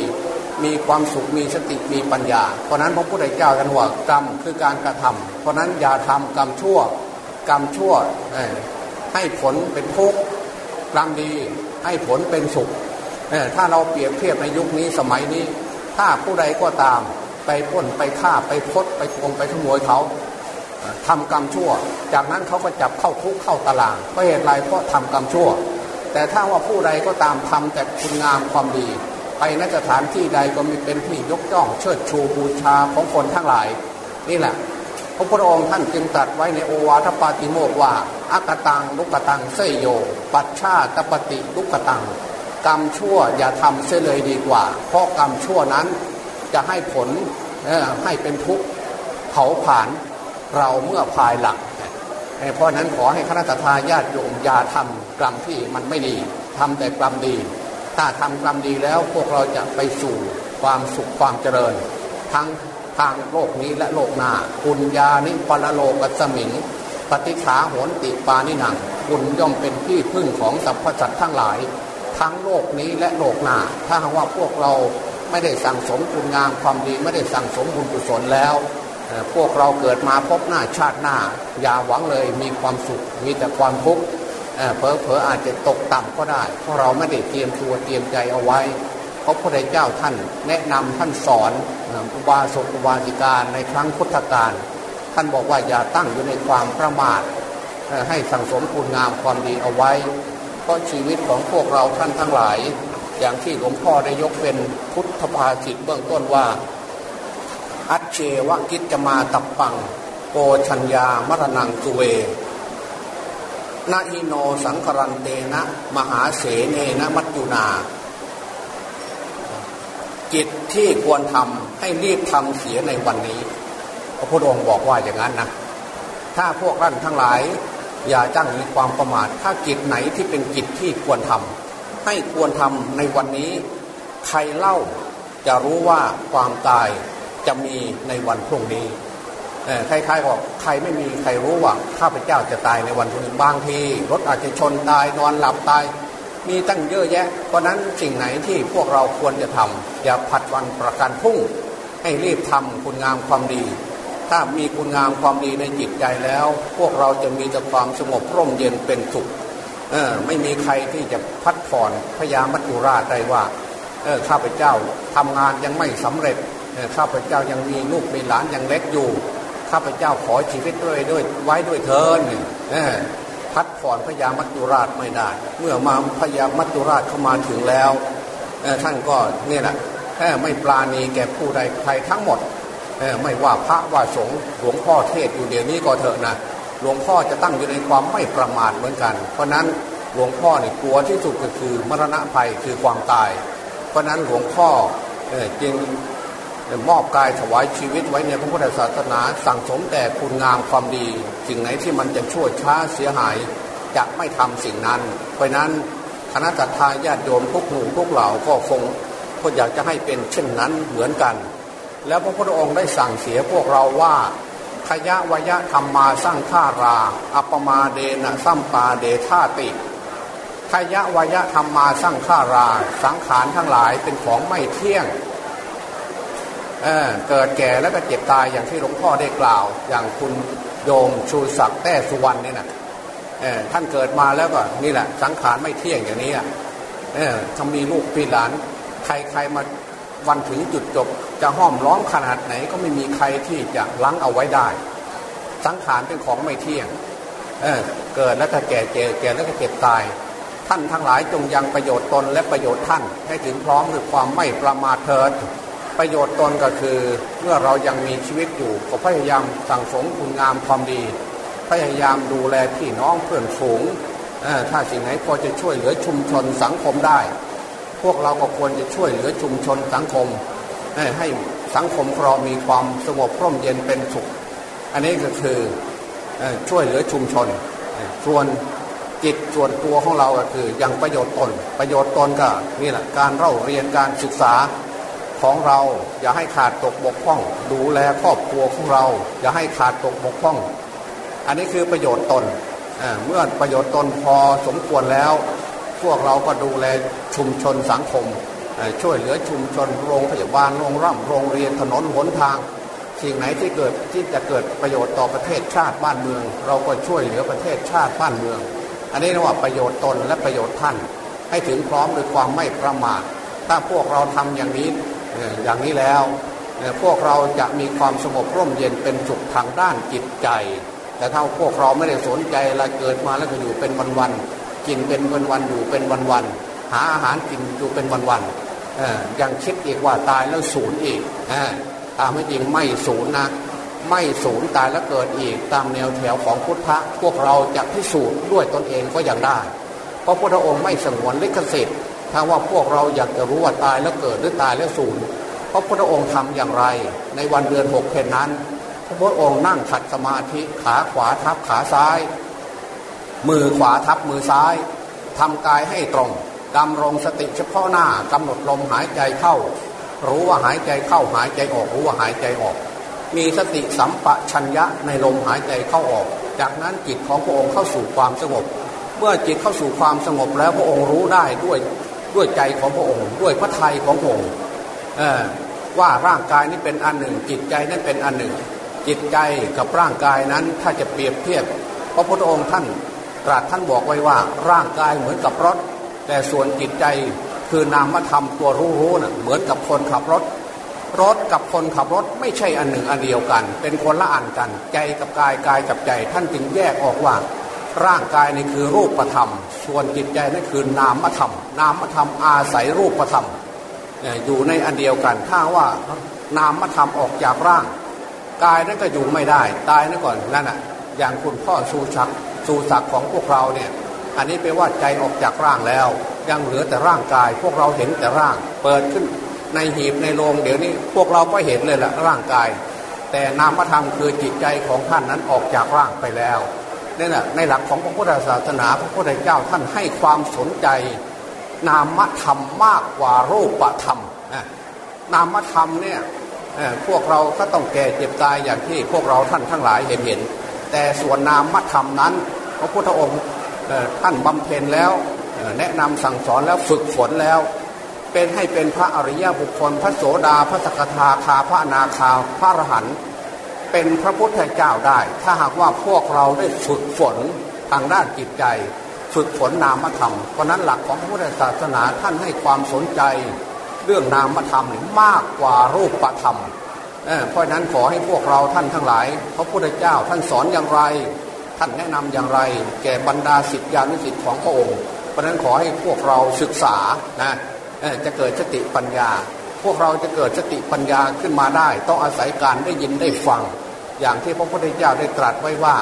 มีความสุขมีสติมีปัญญา เพราะนั้นพระพุทธเจ้าท่านว่ากรรมคือการกระทำเพราะนั้นอย่าทำกรรมชั่ว กรรมชั่วให้ผลเป็นทุกข์กรรมดี ให้ผลเป็นสุขถ้าเราเปรียบเทียบในยุคนี้สมัยนี้ ถ้าผู้ใดก็ตามไปพ้นไปฆ่าไปพดไปโกงไปขโมยเขาทำกรรมชั่ว จากนั้นเขาก็จับเข้าคุกเข้าตารางเพราะเหตุไรเพราะทำกรรมชั่ว แต่ถ้าว่าผู้ใดก็ตามทำแต่คุณงามความดี ไปนสถานที่ใดก็มีเป็นที่ยกย่องเชิดชูบูชาของคนทั้งหลาย นี่แหละ พระพุทธองค์ท่านจึงตรัสไว้ในโอวาทปาติโมกว่าอากตังลุกตังเสยโย ปัชชาตปฏิลุกตัง กรรมชั่วอย่าทำเสียเลยดีกว่า เพราะกรรมชั่วนั้นจะให้ผลให้เป็นทุกข์เผาผลาญเราเมื่อภายหลังเพราะนั้นขอให้คณะทาญาติโยมอย่าทำกรรมที่มันไม่ดีทำแต่กรรมดี ถ้าทำกรรมดีแล้วพวกเราจะไปสู่ความสุขความเจริญ ทั้ง ทางโลกนี้และโลกหน้าปุญญานิปรโลกัสมิง ปฏิขาโหนติปานิหนังบุญย่อมเป็นที่พึ่งของสรรพสัตว์ทั้งหลาย ทั้งโลกนี้และโลกหน้า ถ้าหากว่าพวกเราไม่ได้สั่งสมคุณงามความดีไม่ได้สั่งสมบุญกุศลแล้วพวกเราเกิดมาพบหน้าชาติหน้า อย่าหวังเลยมีความสุขมีแต่ความทุกข์เพอเพออาจจะตกต่ำก็ได้ เพราะเราไม่ได้เตรียมตัวเตรียมใจเอาไว้ ราะพระเจ้าท่านแนะนำท่านสอนอุบาสกอุบาสิกาในครั้งพุทธกาลท่านบอกว่าอย่าตั้งอยู่ในความประมาทให้สั่งสมคุณงามความดีเอาไว้ เพราะชีวิตของพวกเราท่านทั้งหลาย อย่างที่หลวงพ่อได้ยกเป็นพุทธภาษิตเบื้องต้นว่า อัจเชวกิจมาตับปังโกชัญญามรณังสุเวนาอิโนสังครันเตนะ มหาเสเนนะมัจจุนา จิตที่ควรทำให้รีบทำเสียในวันนี้ พระพุทธองค์บอกว่าอย่างนั้นนะถ้าพวกท่านทั้งหลาย อย่าจ้างมีความประมาทถ้ากิจไหนที่เป็นกิจที่ควรทำให้ควรทำในวันนี้ ใครเล่าจะรู้ว่าความตายจะมีในวันพรุ่งนี้คล้ายๆบอกใครไม่มีใครรู้ว่าข้าพเจ้าจะตายในวันพรุ่งนี้บางทีรถอาจจะชนตายนอนหลับตาย มีตั้งเยอะแยะ เพราะนั้นสิ่งไหนที่พวกเราควรจะทำอย่าผัดวันประกันพรุ่ง ให้รีบทำคุณงามความดี ถ้ามีคุณงามความดีในจิตใจแล้ว พวกเราจะมีแต่ความสงบร่มเย็นเป็นสุขเออไม่มีใครที่จะพัดผ่อนพยามัจจุราชได้ว่าเออข้าพเจ้าทำงานยังไม่สำเร็จข้าพเจ้ายังมีลูกมีหลานยังเล็กอยู่ ข้าพเจ้าขอชีวิตด้วยด้วยไว้ด้วยเทิน พัดผ่อนพญามัจจุราชไม่ได้ เมื่อมาพญามัจจุราชเข้ามาถึงแล้วท่านก็เนี่ยแหละไม่ปลาณีแก่ผู้ใดใครทั้งหมดไม่ว่าพระว่าสงฆ์หลวงพ่อเทศอยู่เดี๋ยวนี้ก็เถอะนะหลวงพ่อจะตั้งอยู่ในความไม่ประมาทเหมือนกัน เพราะนั้นหลวงพ่อเนี่ยกลัวที่สุดก็คือมรณะภัยคือความตาย เพราะนั้นหลวงพ่อจึง มอบกายถวายชีวิตไว้ในพระพุทธศาสนาสั่งสมแต่คุณงามความดี สิ่งไหนที่มันจะช่วยช้าเสียหาย จะไม่ทำสิ่งนั้น เพราะนั้นคณะทาญาติโยมทุกหมู่ทุกเหล่าก็คงก็อยากจะให้เป็นเช่นนั้นเหมือนกัน แล้วพระพุทธองค์ได้สั่งเสียพวกเราว่าขยะวยะธรรมมาสร้างฆารา อัปมาเดนะสัมปาเดธาติขยะวยะธรรมมาสร้างฆารา สังขารทั้งหลายเป็นของไม่เที่ยง เเกิดแก่แล้วก็เจ็บตายอย่างที่หลวงพ่อได้กล่าว อย่างคุณโยมชูศักดิ์แต้สุวรรณนี่นะท่านเกิดมาแล้วก็นี่แหละ สังขารไม่เที่ยงอย่างนี้อะถ้ามีลูกพี่หลาน ใครใครมาวันถึงจุดจบ จะห้อมล้อมขนาดไหนก็ไม่มีใครที่จะล้างเอาไว้ได้ สังขารเป็นของไม่เที่ยงเเกิดแล้วก็แก่เจ็บแก่แล้วก็เจ็บตาย ท่านทั้งหลายจงยังประโยชน์ตนและประโยชน์ท่านให้ถึงพร้อมด้วยความไม่ประมาทเถิด ประโยชน์ตนก็คือ เมื่อเรายังมีชีวิตอยู่ก็พยายามสั่งสมคุณงามความดี พยายามดูแลพี่น้องเพื่อนฝูงถ้าสิ่งไหนพอจะช่วยเหลือชุมชนสังคมได้ พวกเราก็ควรจะช่วยเหลือชุมชนสังคม ให้สังคมเรามีความสงบร่มเย็นเป็นสุข อันนี้ก็คือช่วยเหลือชุมชน ส่วนจิตส่วนตัวของเราก็คือยังประโยชน์ตน ประโยชน์ตนก็นี่แหละการเล่าเรียนการศึกษา ของเรา อย่าให้ขาดตกบกพร่อง ดูแลครอบครัวของเรา อย่าให้ขาดตกบกพร่อง อันนี้คือประโยชน์ตนเมื่อประโยชน์ตนพอสมควรแล้ว พวกเราก็ดูแลชุมชนสังคม ช่วยเหลือชุมชนโรงพยาบาลโรงร่ำโรงเรียนถนนหนทาง สิ่งไหนที่เกิดที่จะเกิดประโยชน์ต่อประเทศชาติบ้านเมือง เราก็ช่วยเหลือประเทศชาติบ้านเมือง อันนี้เรียกว่าประโยชน์ตนและประโยชน์ท่าน ให้ถึงพร้อมด้วยความไม่ประมาทถ้าพวกเราทำอย่างนี้ อย่างนี้แล้วพวกเราจะมีความสงบร่มเย็นเป็นสุขทางด้านจิตใจ แต่ถ้าพวกเราไม่ได้สนใจอะไรเกิดมาแล้วก็อยู่เป็นวันๆกินเป็นวันๆอยู่เป็นวันๆหาอาหารกินอยู่เป็นวันๆยังคิดอีกว่าตายแล้วศูนย์อีกตามไม่จริงไม่ศูนย์นะไม่ศูนย์ตายแล้วเกิดอีกตามแนวแถวของพุทธะ พวกเราจะพิสูจน์ด้วยตนเองก็ยังได้ เพราะพระองค์ไม่สงวนลิขสิทธิ์ ถ้าว่าพวกเราอยากจะรู้ว่าตายแล้วเกิดหรือตายแล้วสูญพระพุทธองค์ทำอย่างไร ในวันเดือนหกเพนนั้น พระพุทธองค์นั่งขัดสมาธิขาขวาทับขาซ้าย มือขวาทับมือซ้ายทำกายให้ตรงดำรงสติเฉพาะหน้ากำหนดลมหายใจเข้า รู้ว่าหายใจเข้าหายใจออกรู้ว่าหายใจออก มีสติสัมปชัญญะในลมหายใจเข้าออก จากนั้นจิตของพระองค์เข้าสู่ความสงบ เมื่อจิตเข้าสู่ความสงบแล้วพระองค์รู้ได้ด้วย ด้วยใจของพระองค์ ด้วยพระทัยของพระองค์ว่าร่างกายนี้เป็นอันหนึ่ง จิตใจนั้นเป็นอันหนึ่ง จิตใจกับร่างกายนั้นถ้าจะเปรียบเทียบพระพุทธองค์ท่านตรัสท่านบอกไว้ว่าร่างกายเหมือนกับรถ แต่ส่วนจิตใจคือนามธรรมตัวรู้ๆนะ่ะเหมือนกับคนขับรถ รถกับคนขับรถไม่ใช่อันหนึ่งอันเดียวกัน เป็นคนละอันกัน ใจกับกายกายกับใจ ท่านจึงแยกออกว่า ร่างกายนี่คือรูปธรรม ส่วนจิตใจนั่นคือนามธรรม นามธรรมอาศัยรูปธรรมอยู่ในอันเดียวกันถ้าว่านามธรรมออกจากร่าง กายนั่นก็อยู่ไม่ได้ ตายนั่นก่อนนั่นอะอย่างคุณพ่อสูชักสูศักของพวกเราเนี่ยอันนี้แปลว่าใจออกจากร่างแล้ว ยังเหลือแต่ร่างกาย พวกเราเห็นแต่ร่าง เปิดขึ้นในหีบในโรงเดี๋ยวนี้พวกเราก็เห็นเลยแหละร่างกาย แต่นามธรรมคือจิตใจของท่านนั้นออกจากร่างไปแล้ว นี่แหละในหลักของพระพุทธศาสนา พระพุทธเจ้าท่านให้ความสนใจ นามธรรมมากกว่ารูปธรรมนามธรรมเนี่ยพวกเราก็ต้องแก่เจ็บตายอย่างที่พวกเราท่านทั้งหลายเห็นเห็น แต่ส่วนนามธรรมนั้น พระพุทธองค์ท่านบำเพ็ญแล้วแนะนำสั่งสอนแล้วฝึกฝนแล้ว เป็นให้เป็นพระอริยบุคคลพระโสดาพระสกทาคาพระนาคาพระอรหันต์ เป็นพระพุทธเจ้าได้ ถ้าหากว่าพวกเราได้ฝึกฝนทางด้านจิตใจ ฝึกฝนนามธรรม เพราะนั้นหลักของพระพุทธศาสนาท่านให้ความสนใจ เรื่องนามธรรมมากกว่ารูปธรรมเพราะนั้นขอให้พวกเราท่านทั้งหลาย พระพุทธเจ้าท่านสอนอย่างไร ท่านแนะนำอย่างไร แก่บรรดาสิทธิานุสิทธิของพระองค์ เพราะนั้นขอให้พวกเราศึกษานะจะเกิดสติปัญญา พวกเราจะเกิดสติปัญญาขึ้นมาได้ ต้องอาศัยการได้ยินได้ฟัง อย่างที่พระพุทธเจ้าได้ตรัสไว้ว่า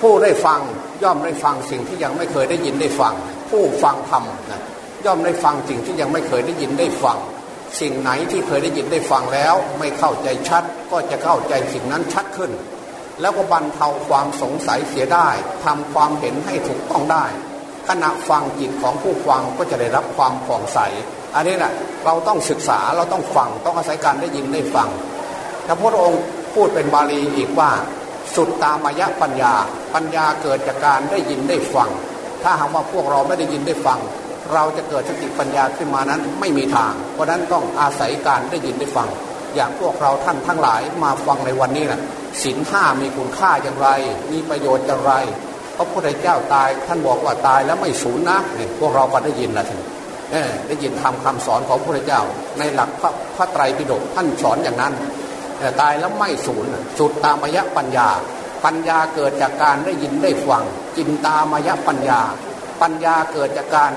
ผู้ได้ฟังย่อมได้ฟังสิ่งที่ยังไม่เคยได้ยินได้ฟัง ผู้ฟังธรรมนะย่อมได้ฟังสิ่งที่ยังไม่เคยได้ยินได้ฟัง สิ่งไหนที่เคยได้ยินได้ฟังแล้ว ไม่เข้าใจชัดก็จะเข้าใจสิ่งนั้นชัดขึ้น แล้วก็บรรเทาความสงสัยเสียได้ทำความเห็นให้ถูกต้องได้ ขณะฟังจิตของผู้ฟังก็จะได้รับความผ่องใส อันนี้แหละเราต้องศึกษาเราต้องฟังต้องอาศัยการได้ยินได้ฟังพระพุทธองค์พูดเป็นบาลีอีกว่า สุดตามายะปัญญา ปัญญาเกิดจากการได้ยินได้ฟัง ถ้าหากว่าพวกเราไม่ได้ยินได้ฟัง เราจะเกิดสติปัญญาขึ้นมานั้นไม่มีทาง เพราะนั้นต้องอาศัยการได้ยินได้ฟัง อย่างพวกเราท่านทั้งหลายมาฟังในวันนี้นะศีลห้ามีคุณค่าอย่างไร มีประโยชน์อย่างไรพระพุทธเจ้าตายท่านบอกว่าตายแล้วไม่สูญนะเนี่ยพวกเราก็ได้ยินแล้วท่าน ได้ยินทำคำสอนของพระเจ้า ในหลักพระพระไตรปิฎกท่านสอนอย่างนั้นแต่ตายแล้วไม่สูญสุดตามยะปัญญา ปัญญาเกิดจากการได้ยินได้ฟังจินตามายปัญญา ปัญญาเกิดจากการ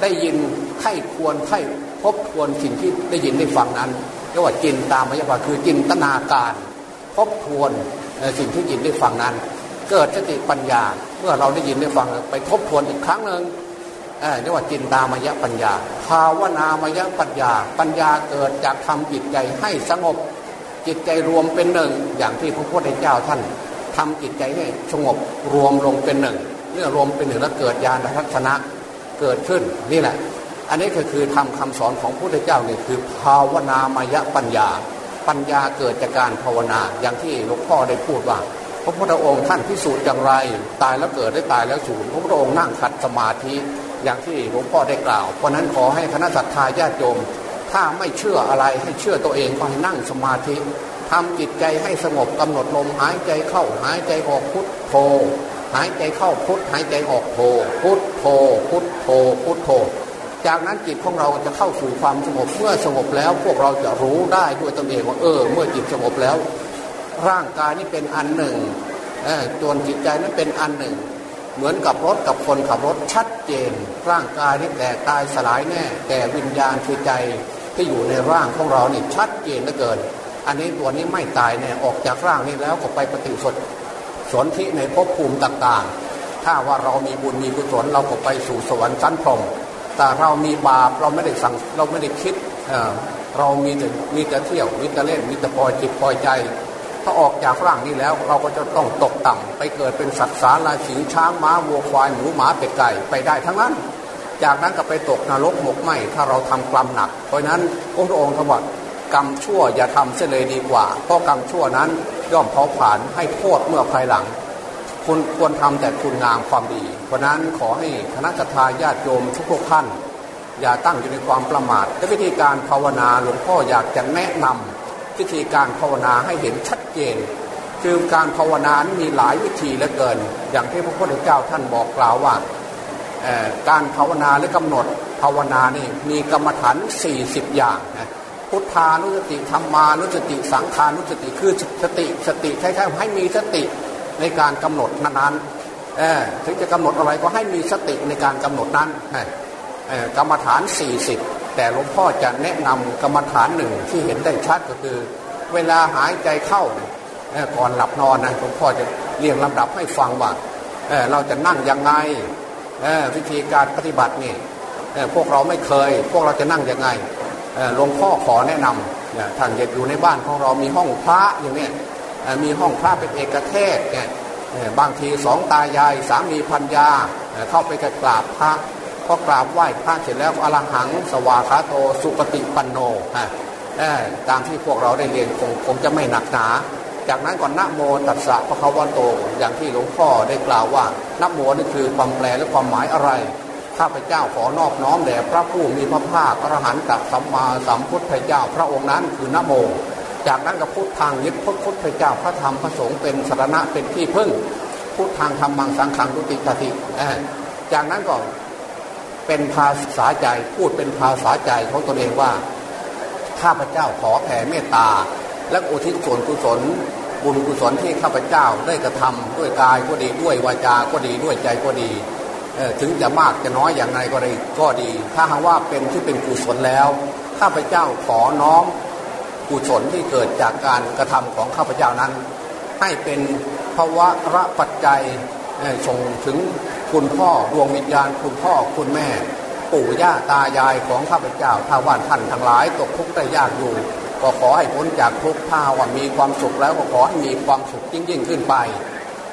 ได้ยินไข้ควรไข้พบควรสิ่งที่ได้ยินได้ฟังนั้นเรียกว่าจินตามายปัญญาคือจินตนาการ พบทวนสิ่งที่ยินได้ฟังนั้น เกิดสติปัญญาเมื่อเราได้ยินได้ฟังไปทบทวนอีกครั้งหนึ่ง เรียกว่าจินตามยปัญญา ภาวนามยปัญญา ปัญญาเกิดจากทำจิตใจให้สงบ จิตใจรวมเป็นหนึ่ง อย่างที่พระพุทธเจ้าท่านทำจิตใจให้สงบรวมลงเป็นหนึ่งเมื่อรวมเป็นหนึ่งแล้วเกิดญาณทัศนะเกิดขึ้นนี่แหละ อันนี้ก็คือทำคำสอนของพระพุทธเจ้านี่คือภาวนามยปัญญา ปัญญาเกิดจากการภาวนาอย่างที่หลวงพ่อได้พูดว่าพระพุทธองค์ท่านพิสูจน์อย่างไร ตายแล้วเกิดได้ตายแล้วสูญพระพุทธองค์นั่งขัดสมาธิ อย่างที่หลวงพ่อได้กล่าว เพราะนั้นขอให้คณะสัตยาญาติโยม ถ้าไม่เชื่ออะไรให้เชื่อตัวเองก็ให้นั่งสมาธิทำจิตใจให้สงบกำหนดลมหายใจเข้าหายใจออกพุทโธหายใจเข้าพุทหายใจออกโธพุทโธพุทโธพุทโธ จากนั้นจิตของเราจะเข้าสู่ความสงบเมื่อสงบแล้วพวกเราจะรู้ได้ด้วยตนเองว่าเออ เมื่อจิตสงบแล้ว ร่างกายนี่เป็นอันหนึ่งจนจิตใจนั้นเป็นอันหนึ่ง เหมือนกับรถกับคนขับรถชัดเจน ร่างกายนี่แตกตายสลายแน่ แต่วิญญาณคือใจที่อยู่ในร่างของเรานี่ชัดเจนเหลือเกิน อันนี้ตัวนี้ไม่ตายแน่ออกจากร่างนี้แล้วก็ไปปฏิสนสนที่ในภพภูมิต่างๆ ถ้าว่าเรามีบุญมีกุศลเราก็ไปสู่สวรรค์ชั้นพรหมแต่เรามีบาปเราไม่ได้สั่งเราไม่ได้คิดเเรามีแต่มีแต่เที่ยวมีแต่เล่นมีแต่ปล่อยจิตปล่อยใจ ถ้าออกจากร่างนี้แล้ว เราก็จะต้องตกต่ำไปเกิดเป็นสัตว์สาราสิงช้างม้าวัวควายหมูหมาเป็ดไก่ไปได้ทั้งนั้น จากนั้นก็ไปตกนรกหมกไหมถ้าเราทำกรรมหนัก เพราะนั้นองค์องค์ทวัดกรรมชั่วอย่าทำเสียเลยดีกว่าเพราะกรรมชั่วนั้นย่อมเผาผลาญให้โทษเมื่อภายหลังคุณควรทำแต่คุณงามความดี เพราะนั้นขอให้คณะทาญาติโยมทุกท่าน อย่าตั้งอยู่ในความประมาทและวิธีการภาวนาหลวงพ่ออยากจะแนะนำ วิธีการภาวนาให้เห็นชัดเจน คือการภาวนานี้มีหลายวิธีเหลือเกิน อย่างที่พระพุทธเจ้าท่านบอกกล่าวว่าการภาวนาหรือกำหนดภาวนานี่มีกรรมฐาน 40 อย่างนะพุทธานุสติธรรมานุสติสังขานุสติคือสติสติคล้ายๆให้มีสติในการกำหนดนั้นๆถึงจะกำหนดอะไรก็ให้มีสติในการกำหนดนั้นกรรมฐาน 40 แต่หลวงพ่อจะแนะนำกรรมฐานหนึ่งที่เห็นได้ชัดก็คือ เวลาหายใจเข้าก่อนหลับนอนนะหลวงพ่อจะเรียงลำดับให้ฟังว่าเราจะนั่งยังไงวิธีการปฏิบัตินี่พวกเราไม่เคย พวกเราจะนั่งยังไงหลวงพ่อขอแนะนำท่านอยู่ในบ้านของเรามีห้องพระอย่างนี้มีห้องพระเป็นเอกเทศเนี่ยบางทีสองตายายสามีพันยาเข้าไปกราบพระ พอกราบไหว้พระเสร็จแล้วอรหังสวาคาโตสุปฏิปันโนตามที่พวกเราได้เรียนคงคงจะไม่หนักหนา จากนั้นก่อนนะโมตัสสะพระคาวะโต อย่างที่หลวงพ่อได้กล่าวว่านะโมนี่คือความแปลและความหมายอะไร ข้าพเจ้าขอนอบน้อมแด่พระผู้มีพระภาคพระหันกับสัมมาสัมพุทธเจ้าพระองค์นั้นคือนโม จากนั้นก็พุทธทางยึดพุทธพุทธเจ้าพระธรรมพระสงฆ์เป็นสารณะเป็นที่พึ่งพุทธทางธรรมังสังขังตุติตติจากนั้นก็ เป็นภาษาใจพูดเป็นภาษาใจของตนเองว่า ข้าพเจ้าขอแผ่เมตตา และอุทิศส่วนกุศล บุญกุศลที่ข้าพเจ้าได้กระทำด้วยกายก็ดีด้วยวาจาก็ดีด้วยใจก็ดีถึงจะมากจะน้อยอย่างไรก็ดีก็ดี ถ้าหากว่าเป็นที่เป็นกุศลแล้ว ข้าพเจ้าขอน้อมกุศลที่เกิดจากการกระทำของข้าพเจ้านั้น ให้เป็นภาวะระปัจจัยส่งถึงคุณพ่อดวงวิญญาณคุณพ่อคุณแม่ ปู่ย่าตายายของข้าพเจ้าถ้าว่าท่านทั้งหลายตกทุกข์ได้ยากอยู่ ก็ขอให้พ้นจากทุกข์ถ้าว่ามีความสุขแล้วก็ขอให้มีความสุขยิ่งยิ่งขึ้นไป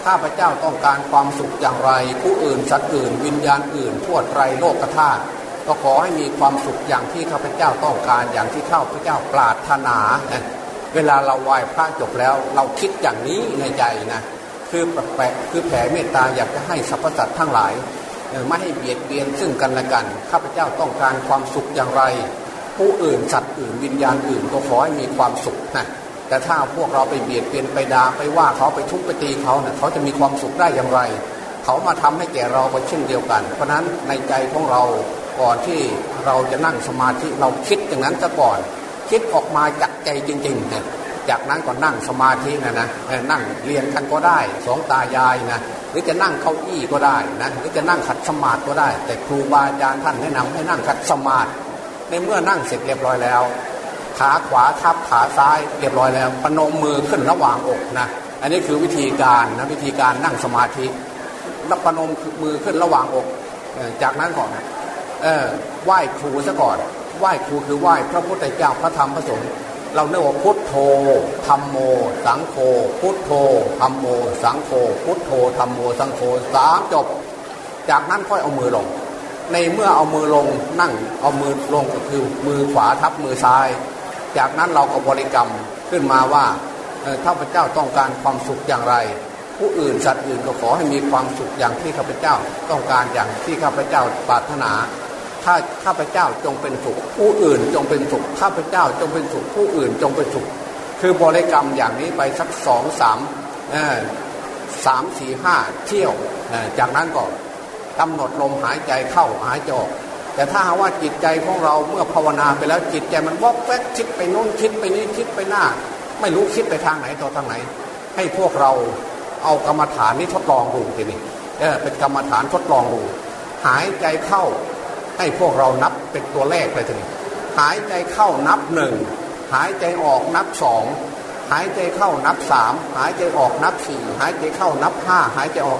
ข้าพเจ้าต้องการความสุขอย่างไร ผู้อื่นสัตว์อื่น วิญญาณอื่นทั่วไตรโลกธาตุก็ขอให้มีความสุขอย่างที่ข้าพเจ้าต้องการอย่างที่ข้าพเจ้าปรารถนา เวลาเราไหว้พระจบแล้วเราคิดอย่างนี้ในใจนะ คือแปะคือแผ่เมตตาอยากจะให้สรรพสัตว์ทั้งหลายไม่ให้เบียดเบียนซึ่งกันและกันข้าพเจ้าต้องการความสุขอย่างไร ผู้อื่นสัตว์อื่นวิญญาณอื่นก็ขอให้มีความสุขนะแต่ถ้าพวกเราไปเบียดเบียนไปด่าไปว่าเขาไปทุบไปตีเขาเนะ่ยเขาจะมีความสุขได้อย่างไร เขามาทำให้แก่เราก็เช่นเดียวกัน เพราะนั้นในใจของเราก่อนที่เราจะนั่งสมาธิเราคิดอย่างนั้นซะก่อน คิดออกมาจากใจจริงๆเนี่ย จากนั้นก็นั่งสมาธินะนะนั่งเรียนกันก็ได้สองตายายนะหรือจะนั่งเก้าอี้ก็ได้นะหรือจะนั่งขัดสมาธิก็ได้ แต่ครูบาอาจารย์ท่านแนะนำให้นั่งขัดสมาธิในเมื่อนั่งเสร็จเรียบร้อยแล้ว ขาขวาทับขาซ้ายเรียบร้อยแล้วปนมมือขึ้นระหว่างอกนะอันนี้คือวิธีการนะวิธีการนั่งสมาธิแล้วปนมมือขึ้นระหว่างอก จากนั้นก่อนเออไหว้ครูซะก่อนไหว้ครูคือไหว้พระพุทธเจ้าพระธรรมพระสงฆ์ เราเรียกว่าพุทโธธรรมโม สังโฆพุทโธธรรมโม สังโฆพุทโธธรรมโม สังโฆสามจบ จากนั้นค่อยเอามือลง ในเมื่อเอามือลงนั่งเอามือลงก็คือมือขวาทับมือซ้าย จากนั้นเราก็บริกรรมขึ้นมาว่าข้าพเจ้าต้องการความสุขอย่างไร ผู้อื่นสัตว์อื่นก็ขอให้มีความสุขอย่างที่ข้าพเจ้า ต้องการอย่างที่ข้าพเจ้าปรารถนา ถ้าข้าพเจ้าจงเป็นสุข ผู้อื่นจงเป็นสุขข้าพเจ้าจงเป็นสุข ผู้อื่นจงเป็นสุข คือบริกรรมอย่างนี้ไปสักสองสามสามสี่ห้าเที่ยว จากนั้นก็กำหนดลมหายใจเข้าหายใจออกแต่ถ้าว่าจิตใจของเราเมื่อภาวนาไปแล้วจิตใจมันวอกแวกคิดไปโน้นคิดไปนี้คิดไปหน้า ไม่รู้คิดไปทางไหนต่อทางไหน ให้พวกเราเอากรรมฐานนี้ทดลองดูทีนี้เออเป็นกรรมฐานทดลองดูหายใจเข้า ให้พวกเรานับเป็นตัวเลขเลยทีนี้หายใจเข้านับหนึ่งหายใจออกนับสองหายใจเข้านับสามหายใจออกนับสี่หายใจเข้านับห้าหายใจออก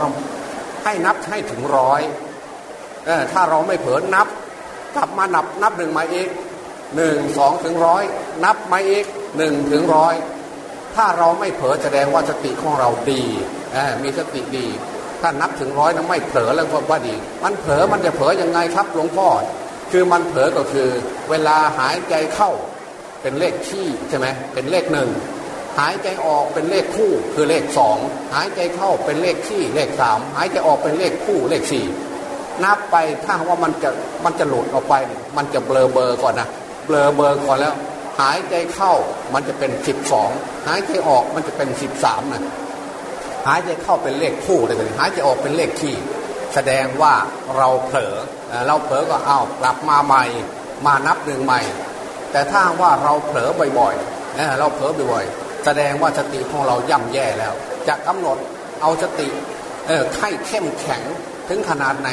ให้นับให้ถึงร้อยเออถ้าเราไม่เผลอนับ กลับมานับนับหนึ่งมาอีกหนึ่งสองถึงร้อยนับมาอีกหนึ่งถึงร้อยถ้าเราไม่เผลอแสดงว่าสติของเราดีมีสติดี ถ้านับถึงร้อยนะไม่เผลอแล้วก็ว่าดี มันเผลอมันจะเผลอยังไงครับหลวงพ่อ คือมันเผลอก็คือ เวลาหายใจเข้าเป็นเลขขี้ใช่ไหมเป็นเลขหนึ่งหายใจออกเป็นเลขคู่คือเลขสองหายใจเข้าเป็นเลขขี้เลขสามหายใจออกเป็นเลขคู่เลขสี่นับไปถ้าว่ามันจะมันจะหลุดออกไป มันจะเบลอเบอร์ก่อนนะเบลอเบอร์ก่อนแล้ว หายใจเข้ามันจะเป็นสิบสองหายใจออกมันจะเป็นสิบสามนะ หายใจเข้าเป็นเลขคู่เลยหายใจออกเป็นเลขขี้แสดงว่าเราเผลอเราเผลอก็เอากลับมาใหม่มานับหนึ่งใหม่ แต่ถ้าว่าเราเผลอบ่อยๆเราเผลอบ่อยๆแสดงว่าสติของเราย่ำแย่แล้ว จะกำหนดเอาสติเออไข้เข้มแข็งถึงขนาดไหน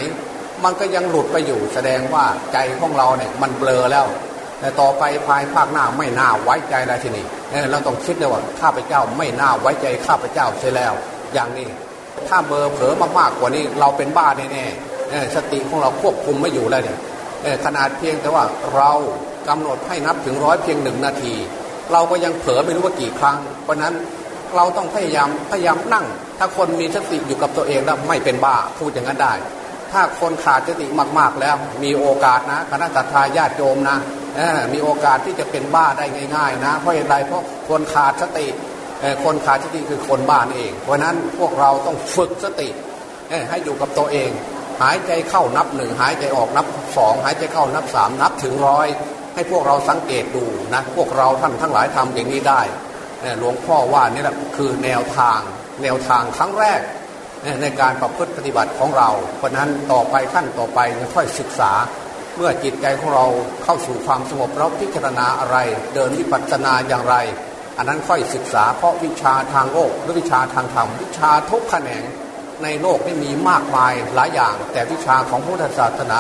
มันก็ยังหลุดไปอยู่ แสดงว่าใจของเราเนี่ยมันเบลอแล้วแต่ต่อไปภายภาคหน้าไม่น่าไว้ใจแล้วทีนี้เราต้องคิดเลยว่าข้าพเจ้าไม่น่าไว้ใจข้าพเจ้าเสียแล้ว อย่างนี้ ถ้าเบอร์เผลอมากๆกว่านี้ เราเป็นบ้าแน่ๆสติของเราควบคุมไม่อยู่แล้วเนี่ยขนาดเพียงแต่ว่าเรากำหนดให้นับถึงร้อยเพียงหนึ่งนาที เราก็ยังเผลอไม่รู้ว่ากี่ครั้ง เพราะนั้นเราต้องพยายามพยายามนั่ง ถ้าคนมีสติอยู่กับตัวเองแล้วไม่เป็นบ้าพูดอย่างนั้นได้ ถ้าคนขาดสติมากๆแล้ว มีโอกาสนะคณะสัตยาญาติโยมนะมีโอกาสที่จะเป็นบ้าได้ง่าย ๆ นะเพราะอะไรเพราะคนขาดสติ คนขาดสติคือคนบ้านเอง เพราะนั้นพวกเราต้องฝึกสติให้อยู่กับตัวเอง หายใจเข้านับหนึ่งหายใจออกนับสองหายใจเข้านับสามนับถึงร้อยให้พวกเราสังเกตดูนะพวกเราท่านทั้งหลายทำอย่างนี้ได้หลวงพ่อว่านี่แหละคือแนวทาง แนวทางครั้งแรกในการประพฤติปฏิบัติของเรา เพราะนั้นต่อไปขั้นต่อไปค่อยศึกษา เมื่อจิตใจของเราเข้าสู่ความสงบเราพิจารณาอะไร เดินวิปัสสนาอย่างไร อันนั้นค่อยศึกษาเพราะวิชาทางโลกหรือวิชาทางธรรมวิชาทุกแขนงในโลกไม่มีมากมายหลายอย่าง แต่วิชาของพุทธศาสนา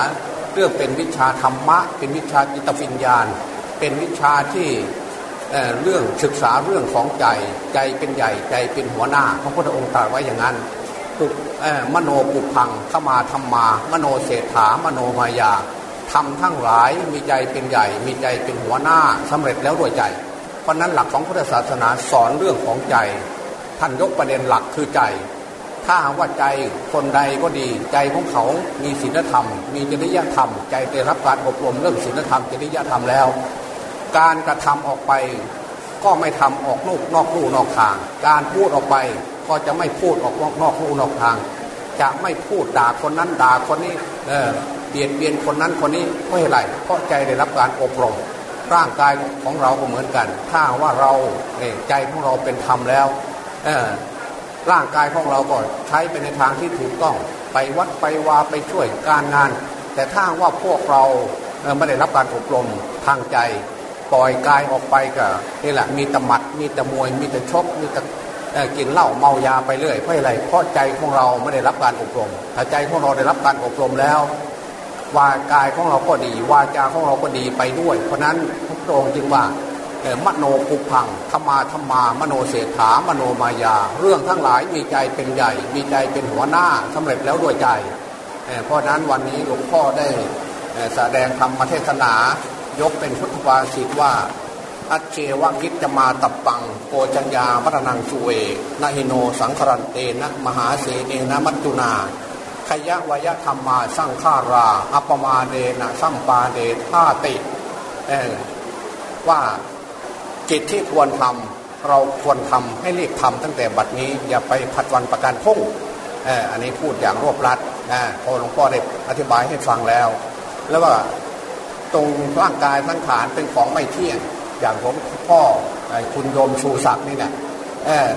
เรื่องเป็นวิชาธรรมะ เป็นวิชาจิตวิญญาณ เป็นวิชาที่เรื่องศึกษาเรื่องของใจใจเป็นใหญ่ใจเป็นหัวหน้าพระพุทธองค์ตรัสไว้อย่างนั้นปุมโนปุพังขมาธรรมา มโนเศรษฐามโนมายาทำทั้งหลายมีใจเป็นใหญ่ มีใจเป็นหัวหน้าสำเร็จแล้วด้วยใจ ราะนั้นหลักของพุทธศาสนาสอนเรื่องของใจ ท่านยกประเด็นหลักคือใจ ถ้าหากว่าใจคนใดก็ดี ใจของเขามีศีลธรรม มีจริยธรรม ใจได้รับการอบรมเรื่องศีลธรรมจริยธรรมแล้ว การกระทำออกไป ก็ไม่ทำออกนอกนอกลู่นอกทาง การพูดออกไปก็จะไม่พูดออกนอกนอกลู่นอกทาง จะไม่พูดด่าคนนั้นด่าคนนี้เออเปลี่ยนเปลี่ยนคนนั้นคนนี้เพราะอะไรเพราะใจได้รับการอบรม ร่างกายของเราก็เหมือนกัน ถ้าว่าเราใจของเราเป็นธรรมแล้วร่างกายของเราก็ใช้ไปในทางที่ถูกต้อง ไปวัดไปวาไปช่วยการงาน แต่ถ้าว่าพวกเราไม่ได้รับการอบรมทางใจ ปล่อยกายออกไปก็นี่แหละมีต่หมัด มีต่มวย มีต่ชกมีต่กินเหล้าเมายาไปเรื่อยเพราะอะไรเพราะใจของเราไม่ได้รับการอบรม ถ้าใจของเราได้รับการอบรมแล้ว วากายของเราก็ดี วาจาของเราก็ดีไปด้วย เพราะนั้นพระองค์จึงว่ามโนปุพังธรรมาธรรมามโนเสถามโนมายา เรื่องทั้งหลายมีใจเป็นใหญ่ มีใจเป็นหัวหน้าสำเร็จแล้วด้วยใจ เพราะนั้นวันนี้หลวงพ่อได้แสดงธรรมเทศนายกเป็นพุทธภาษิตว่าอัจเจวกิจจะมาตับปังโกจัญญาวัฒนังสุเวนาหิโนสังครันเตนะ มหาเสเนนะมัจจุนา ขยะวยธรรมมาสร้างฆารา อัปมาเดนะสัมปาเดท่าติว่ากิจที่ควรทำเราควรทำให้รีบทำตั้งแต่บัดนี้อย่าไปผัดวันประกันพุ่งอันนี้พูดอย่างรวบรัดนะพอหลวงพ่อได้อธิบายให้ฟังแล้ว แล้วว่าตรงร่างกายทั้งขานเป็นของไม่เที่ยง อย่างผมพ่อคุณโยมชูศักดิ์นี่เนี่ย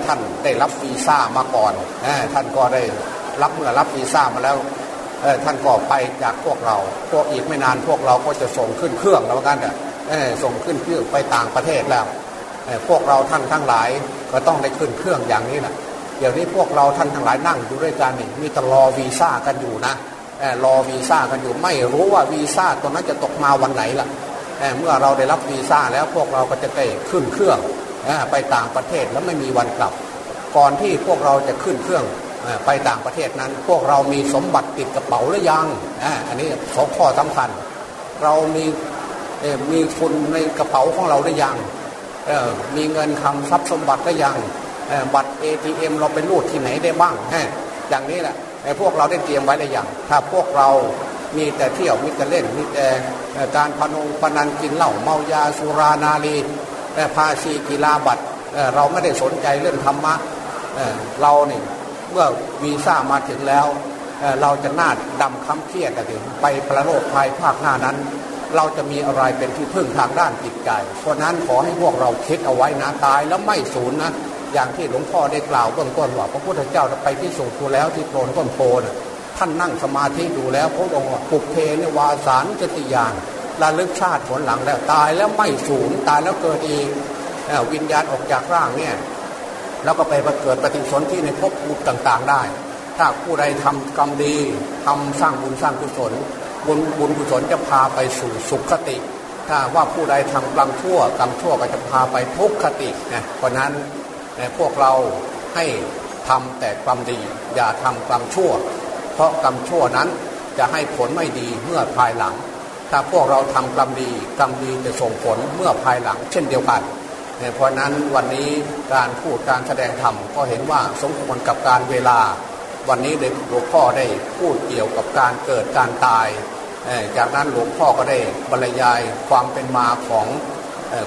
ท่านได้รับวีซ่ามาก่อนท่านก็ได้ รับเมื่อรับวีซ่ามาแล้วท่านก็ไปจากพวกเรา พวกอีกไม่นานพวกเราก็จะส่งขึ้นเครื่องแล้วกันเนี่ยส่งขึ้นเครื่องไปต่างประเทศแล้วพวกเราท่านทั้งหลายก็ต้องได้ขึ้นเครื่องอย่างนี้แหละเดี๋ยวนี้พวกเราท่านทั้งหลายนั่งอยู่ด้วยกันนี่มีตรอวีซ่ากันอยู่นะรอวีซ่ากันอยู่ไม่รู้ว่าวีซ่าตัวนั้นจะตกมาวันไหนล่ะเมื่อเราได้รับวีซ่าแล้วพวกเราก็จะได้ขึ้นเครื่องไปต่างประเทศแล้วไม่มีวันกลับ ก่อนที่พวกเราจะขึ้นเครื่อง ไปต่างประเทศนั้น พวกเรามีสมบัติติดกระเป๋าหรือยังอันนี้สองข้อสำคัญ เรามีมีทุนในกระเป๋าของเราหรือยังมีเงินคำทรัพย์สมบัติหรือยังบัตร ATM เราไปรูดที่ไหนได้บ้างอย่างนี้แหละพวกเราได้เตรียมไว้หรือยังถ้าพวกเรามีแต่เที่ยวมีแต่เล่นมีแต่การพนงพนันกินเหล้าเมายาสุรานารีภาชีกีฬาบัตรเราไม่ได้สนใจเรื่องธรรมะเราเนี่ย เมื่อวีซ่ามาถึงแล้วเราจะน่าดำค้ำเครียดกันถึงไปประโลกภายภาคหน้านั้น เราจะมีอะไรเป็นที่พึ่งทางด้านจิตใจ เพราะนั้นขอให้พวกเราคิดเอาไว้นะตายแล้วไม่สูญนะอย่างที่หลวงพ่อได้กล่าวเบื้องต้นว่าพระพุทธเจ้าไปที่สูงดูแล้วที่โคลนต้นโพนท่านนั่งสมาธิดูแล้วพระองค์ปุกเพนวาสารจติยานระลึกชาติผลหลังแล้วตายแล้วไม่สูญตายแล้วเกิดอีกวิญญาณออกจากร่างเนี่ย แล้วก็ไปเกิดปฏิสนธิในภพภูมิต่างๆได้ ถ้าผู้ใดทำกรรมดีทำสร้างบุญสร้างกุศล บุญบุญกุศลจะพาไปสู่สุขคติ ถ้าว่าผู้ใดทำกรรมชั่วกรรมชั่วก็จะพาไปทุกขตินะเพราะนั้นพวกเราให้ทำแต่กรรมดี อย่าทำกรรมชั่ว เพราะกรรมชั่วนั้นจะให้ผลไม่ดีเมื่อภายหลัง ถ้าพวกเราทำกรรมดีกรรมดีจะส่งผลเมื่อภายหลัง เช่นเดียวกัน เพราะนั้นวันนี้การพูดการแสดงธรรมก็เห็นว่าสมควรกับการเวลา วันนี้หลวงพ่อได้พูดเกี่ยวกับการเกิดการตาย จากนั้นหลวงพ่อก็ได้บรรยายความเป็นมาของ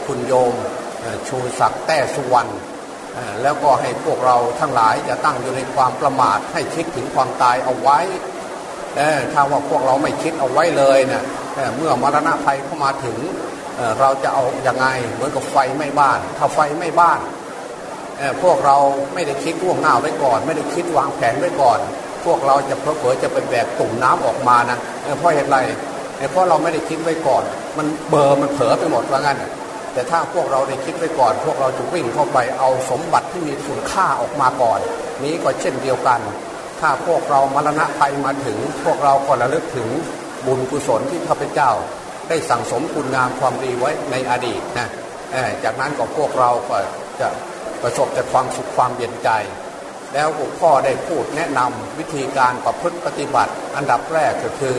คุณโยมชูศักดิ์แต้สุวรรณแล้วก็ให้พวกเราทั้งหลายจะตั้งอยู่ในความประมาทให้คิดถึงความตายเอาไว้ถ้าว่าพวกเราไม่คิดเอาไว้เลยเนะี่ยเมื่อมรณะภัยเข้ามาถึง เราจะเอาอยัางไงเหมือนกับไฟไม่บ้าน ถ้าไฟไม่บ้านพวกเราไม่ได้คิดล่วงหน้าไว้ก่อน ไม่ได้คิดวางแผนไว้ก่อน พวกเราจะเพอจะเป็นแบบตุ่มน้ำออกมานะเพราะเหตุไรเพราะเราไม่ได้คิดไว้ก่อน มันเบอร์มันเผลอไปหมดว่างั้นแต่ถ้าพวกเราได้คิดไว้ก่อน พวกเราจะวิ่งเข้าไปเอาสมบัติที่มีคุณค่าออกมาก่อน นี้ก็เช่นเดียวกัน ถ้าพวกเรามรณะภัยมาถึง พวกเราก็ระลึกถึงบุญกุศลที่ข้าพเจ้า ได้สั่งสมคุณงามความดีไว้ในอดีตนะจากนั้นก็พวกเราก็จะประสบแต่ความสุขความเย็นใจ แล้วหลวงพ่อได้พูดแนะนำวิธีการประพฤติปฏิบัติ อันดับแรกก็คือ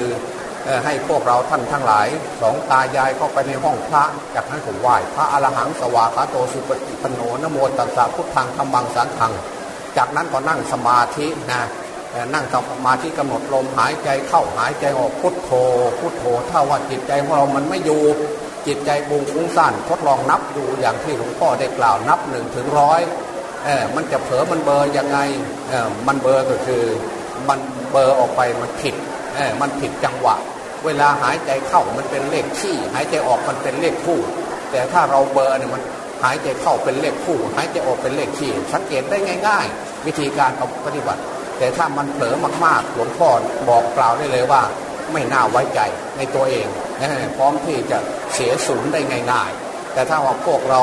ให้พวกเราท่านทั้งหลายสองตายายเข้าไปในห้องพระ จากนั้นผมไหว้พระอรหังสวาคาโตสุปฏิปโนนโมตัสสะพุทธังธรรมังสังฆัง จากนั้นก็นั่งสมาธินะ นั่งสมาธิกำหนดลมหายใจเข้าหายใจออกพุทโธ พุทโธถ้าว่าจิตใจของเรามันไม่อยู่จิตใจบุงฟุ้งซ่านทดลองนับดูอย่างที่หลวงพ่อได้กล่าวนับหนึ่งถึงร้อยเออมันจะเผลอมันเบอร์ยังไงเออมันเบอร์ก็คือมันเบอร์ออกไปมันผิดเออมันผิดจังหวะ เวลาหายใจเข้ามันเป็นเลขขี้หายใจออกมันเป็นเลขคู่ แต่ถ้าเราเบอร์เนี่ยมันหายใจเข้าเป็นเลขคู่ หายใจออกเป็นเลขขี้สังเกตได้ง่าย ๆ วิธีการปฏิบัติ แต่ถ้ามันเผลอมากๆหลวงพ่อบอกกล่าวได้เลยว่า ไม่น่าไว้ใจในตัวเองพร้อมที่จะเสียสูญได้ง่ายๆ แต่ถ้าว่าพวกเรา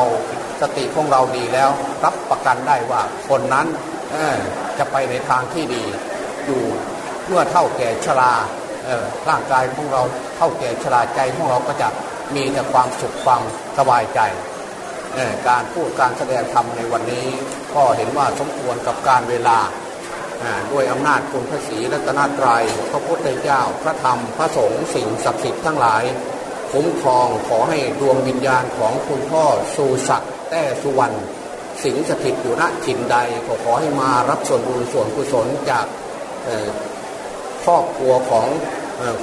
สติของเราดีแล้ว รับประกันได้ว่าคนนั้นจะไปในทางที่ดีอยู่เมื่อเท่าแก่ชราร่างกายของเราเท่าแก่ชราใจของเราก็จะมีแต่ความสุขความสบายใจ การพูดการแสดงธรรมในวันนี้ ก็เห็นว่าสมควรกับการเวลา ด้วยอำนาจคุณพระศรีรัตนตรยัยพระพุทธเจ้า พระธรรมพระสงฆ์สิ่งศักดิ์สิทธิ์ทั้งหลายคุ้มครองขอให้ดวงวิญญาณของคุณพ่อสุศักดิ์แต้สุวรรณสิงสถิตอยู่ณถิ่นใดขอขอให้มารับส่วนบุญส่วนกุศลจากครอบครัวของ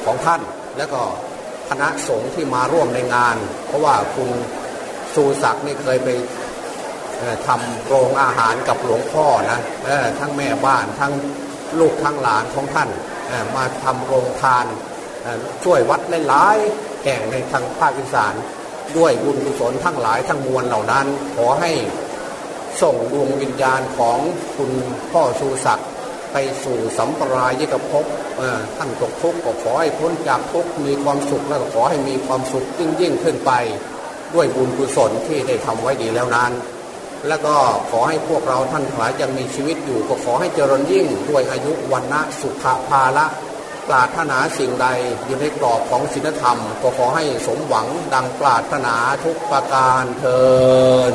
ของท่าน และก็คณะสงฆ์ที่มาร่วมในงาน เพราะว่าคุณสุศักดิ์นี่เคยไป ทำโรงอาหารกับหลวงพ่อนะทั้งแม่บ้านทั้งลูกทั้งหลานของท่านมาทำโรงทานช่วยวัดหลายๆแห่งในทางภาคอีสานด้วยบุญกุศลทั้งหลายทั้งมวลเหล่านั้น ขอให้ส่งดวงวิญญาณของคุณพ่อสุศักดิ์ไปสู่สัมปรายกภพท่านตกทุกข์ก็ขอให้พ้นจากทุกข์มีความสุขแล้วก็ขอให้มีความสุขยิ่งยิ่งขึ้นไป ด้วยบุญกุศลที่ได้ทำไว้ดีแล้วนั้น แล้วก็ขอให้พวกเราท่านทั้งหลายยังมีชีวิตอยู่ ก็ขอให้เจริญยิ่งด้วยอายุวันนะสุขภาละปรารถนาสิ่งใดอยู่ในกรอบของศีลธรรม ก็ขอให้สมหวังดังปรารถนาทุกประการเทิน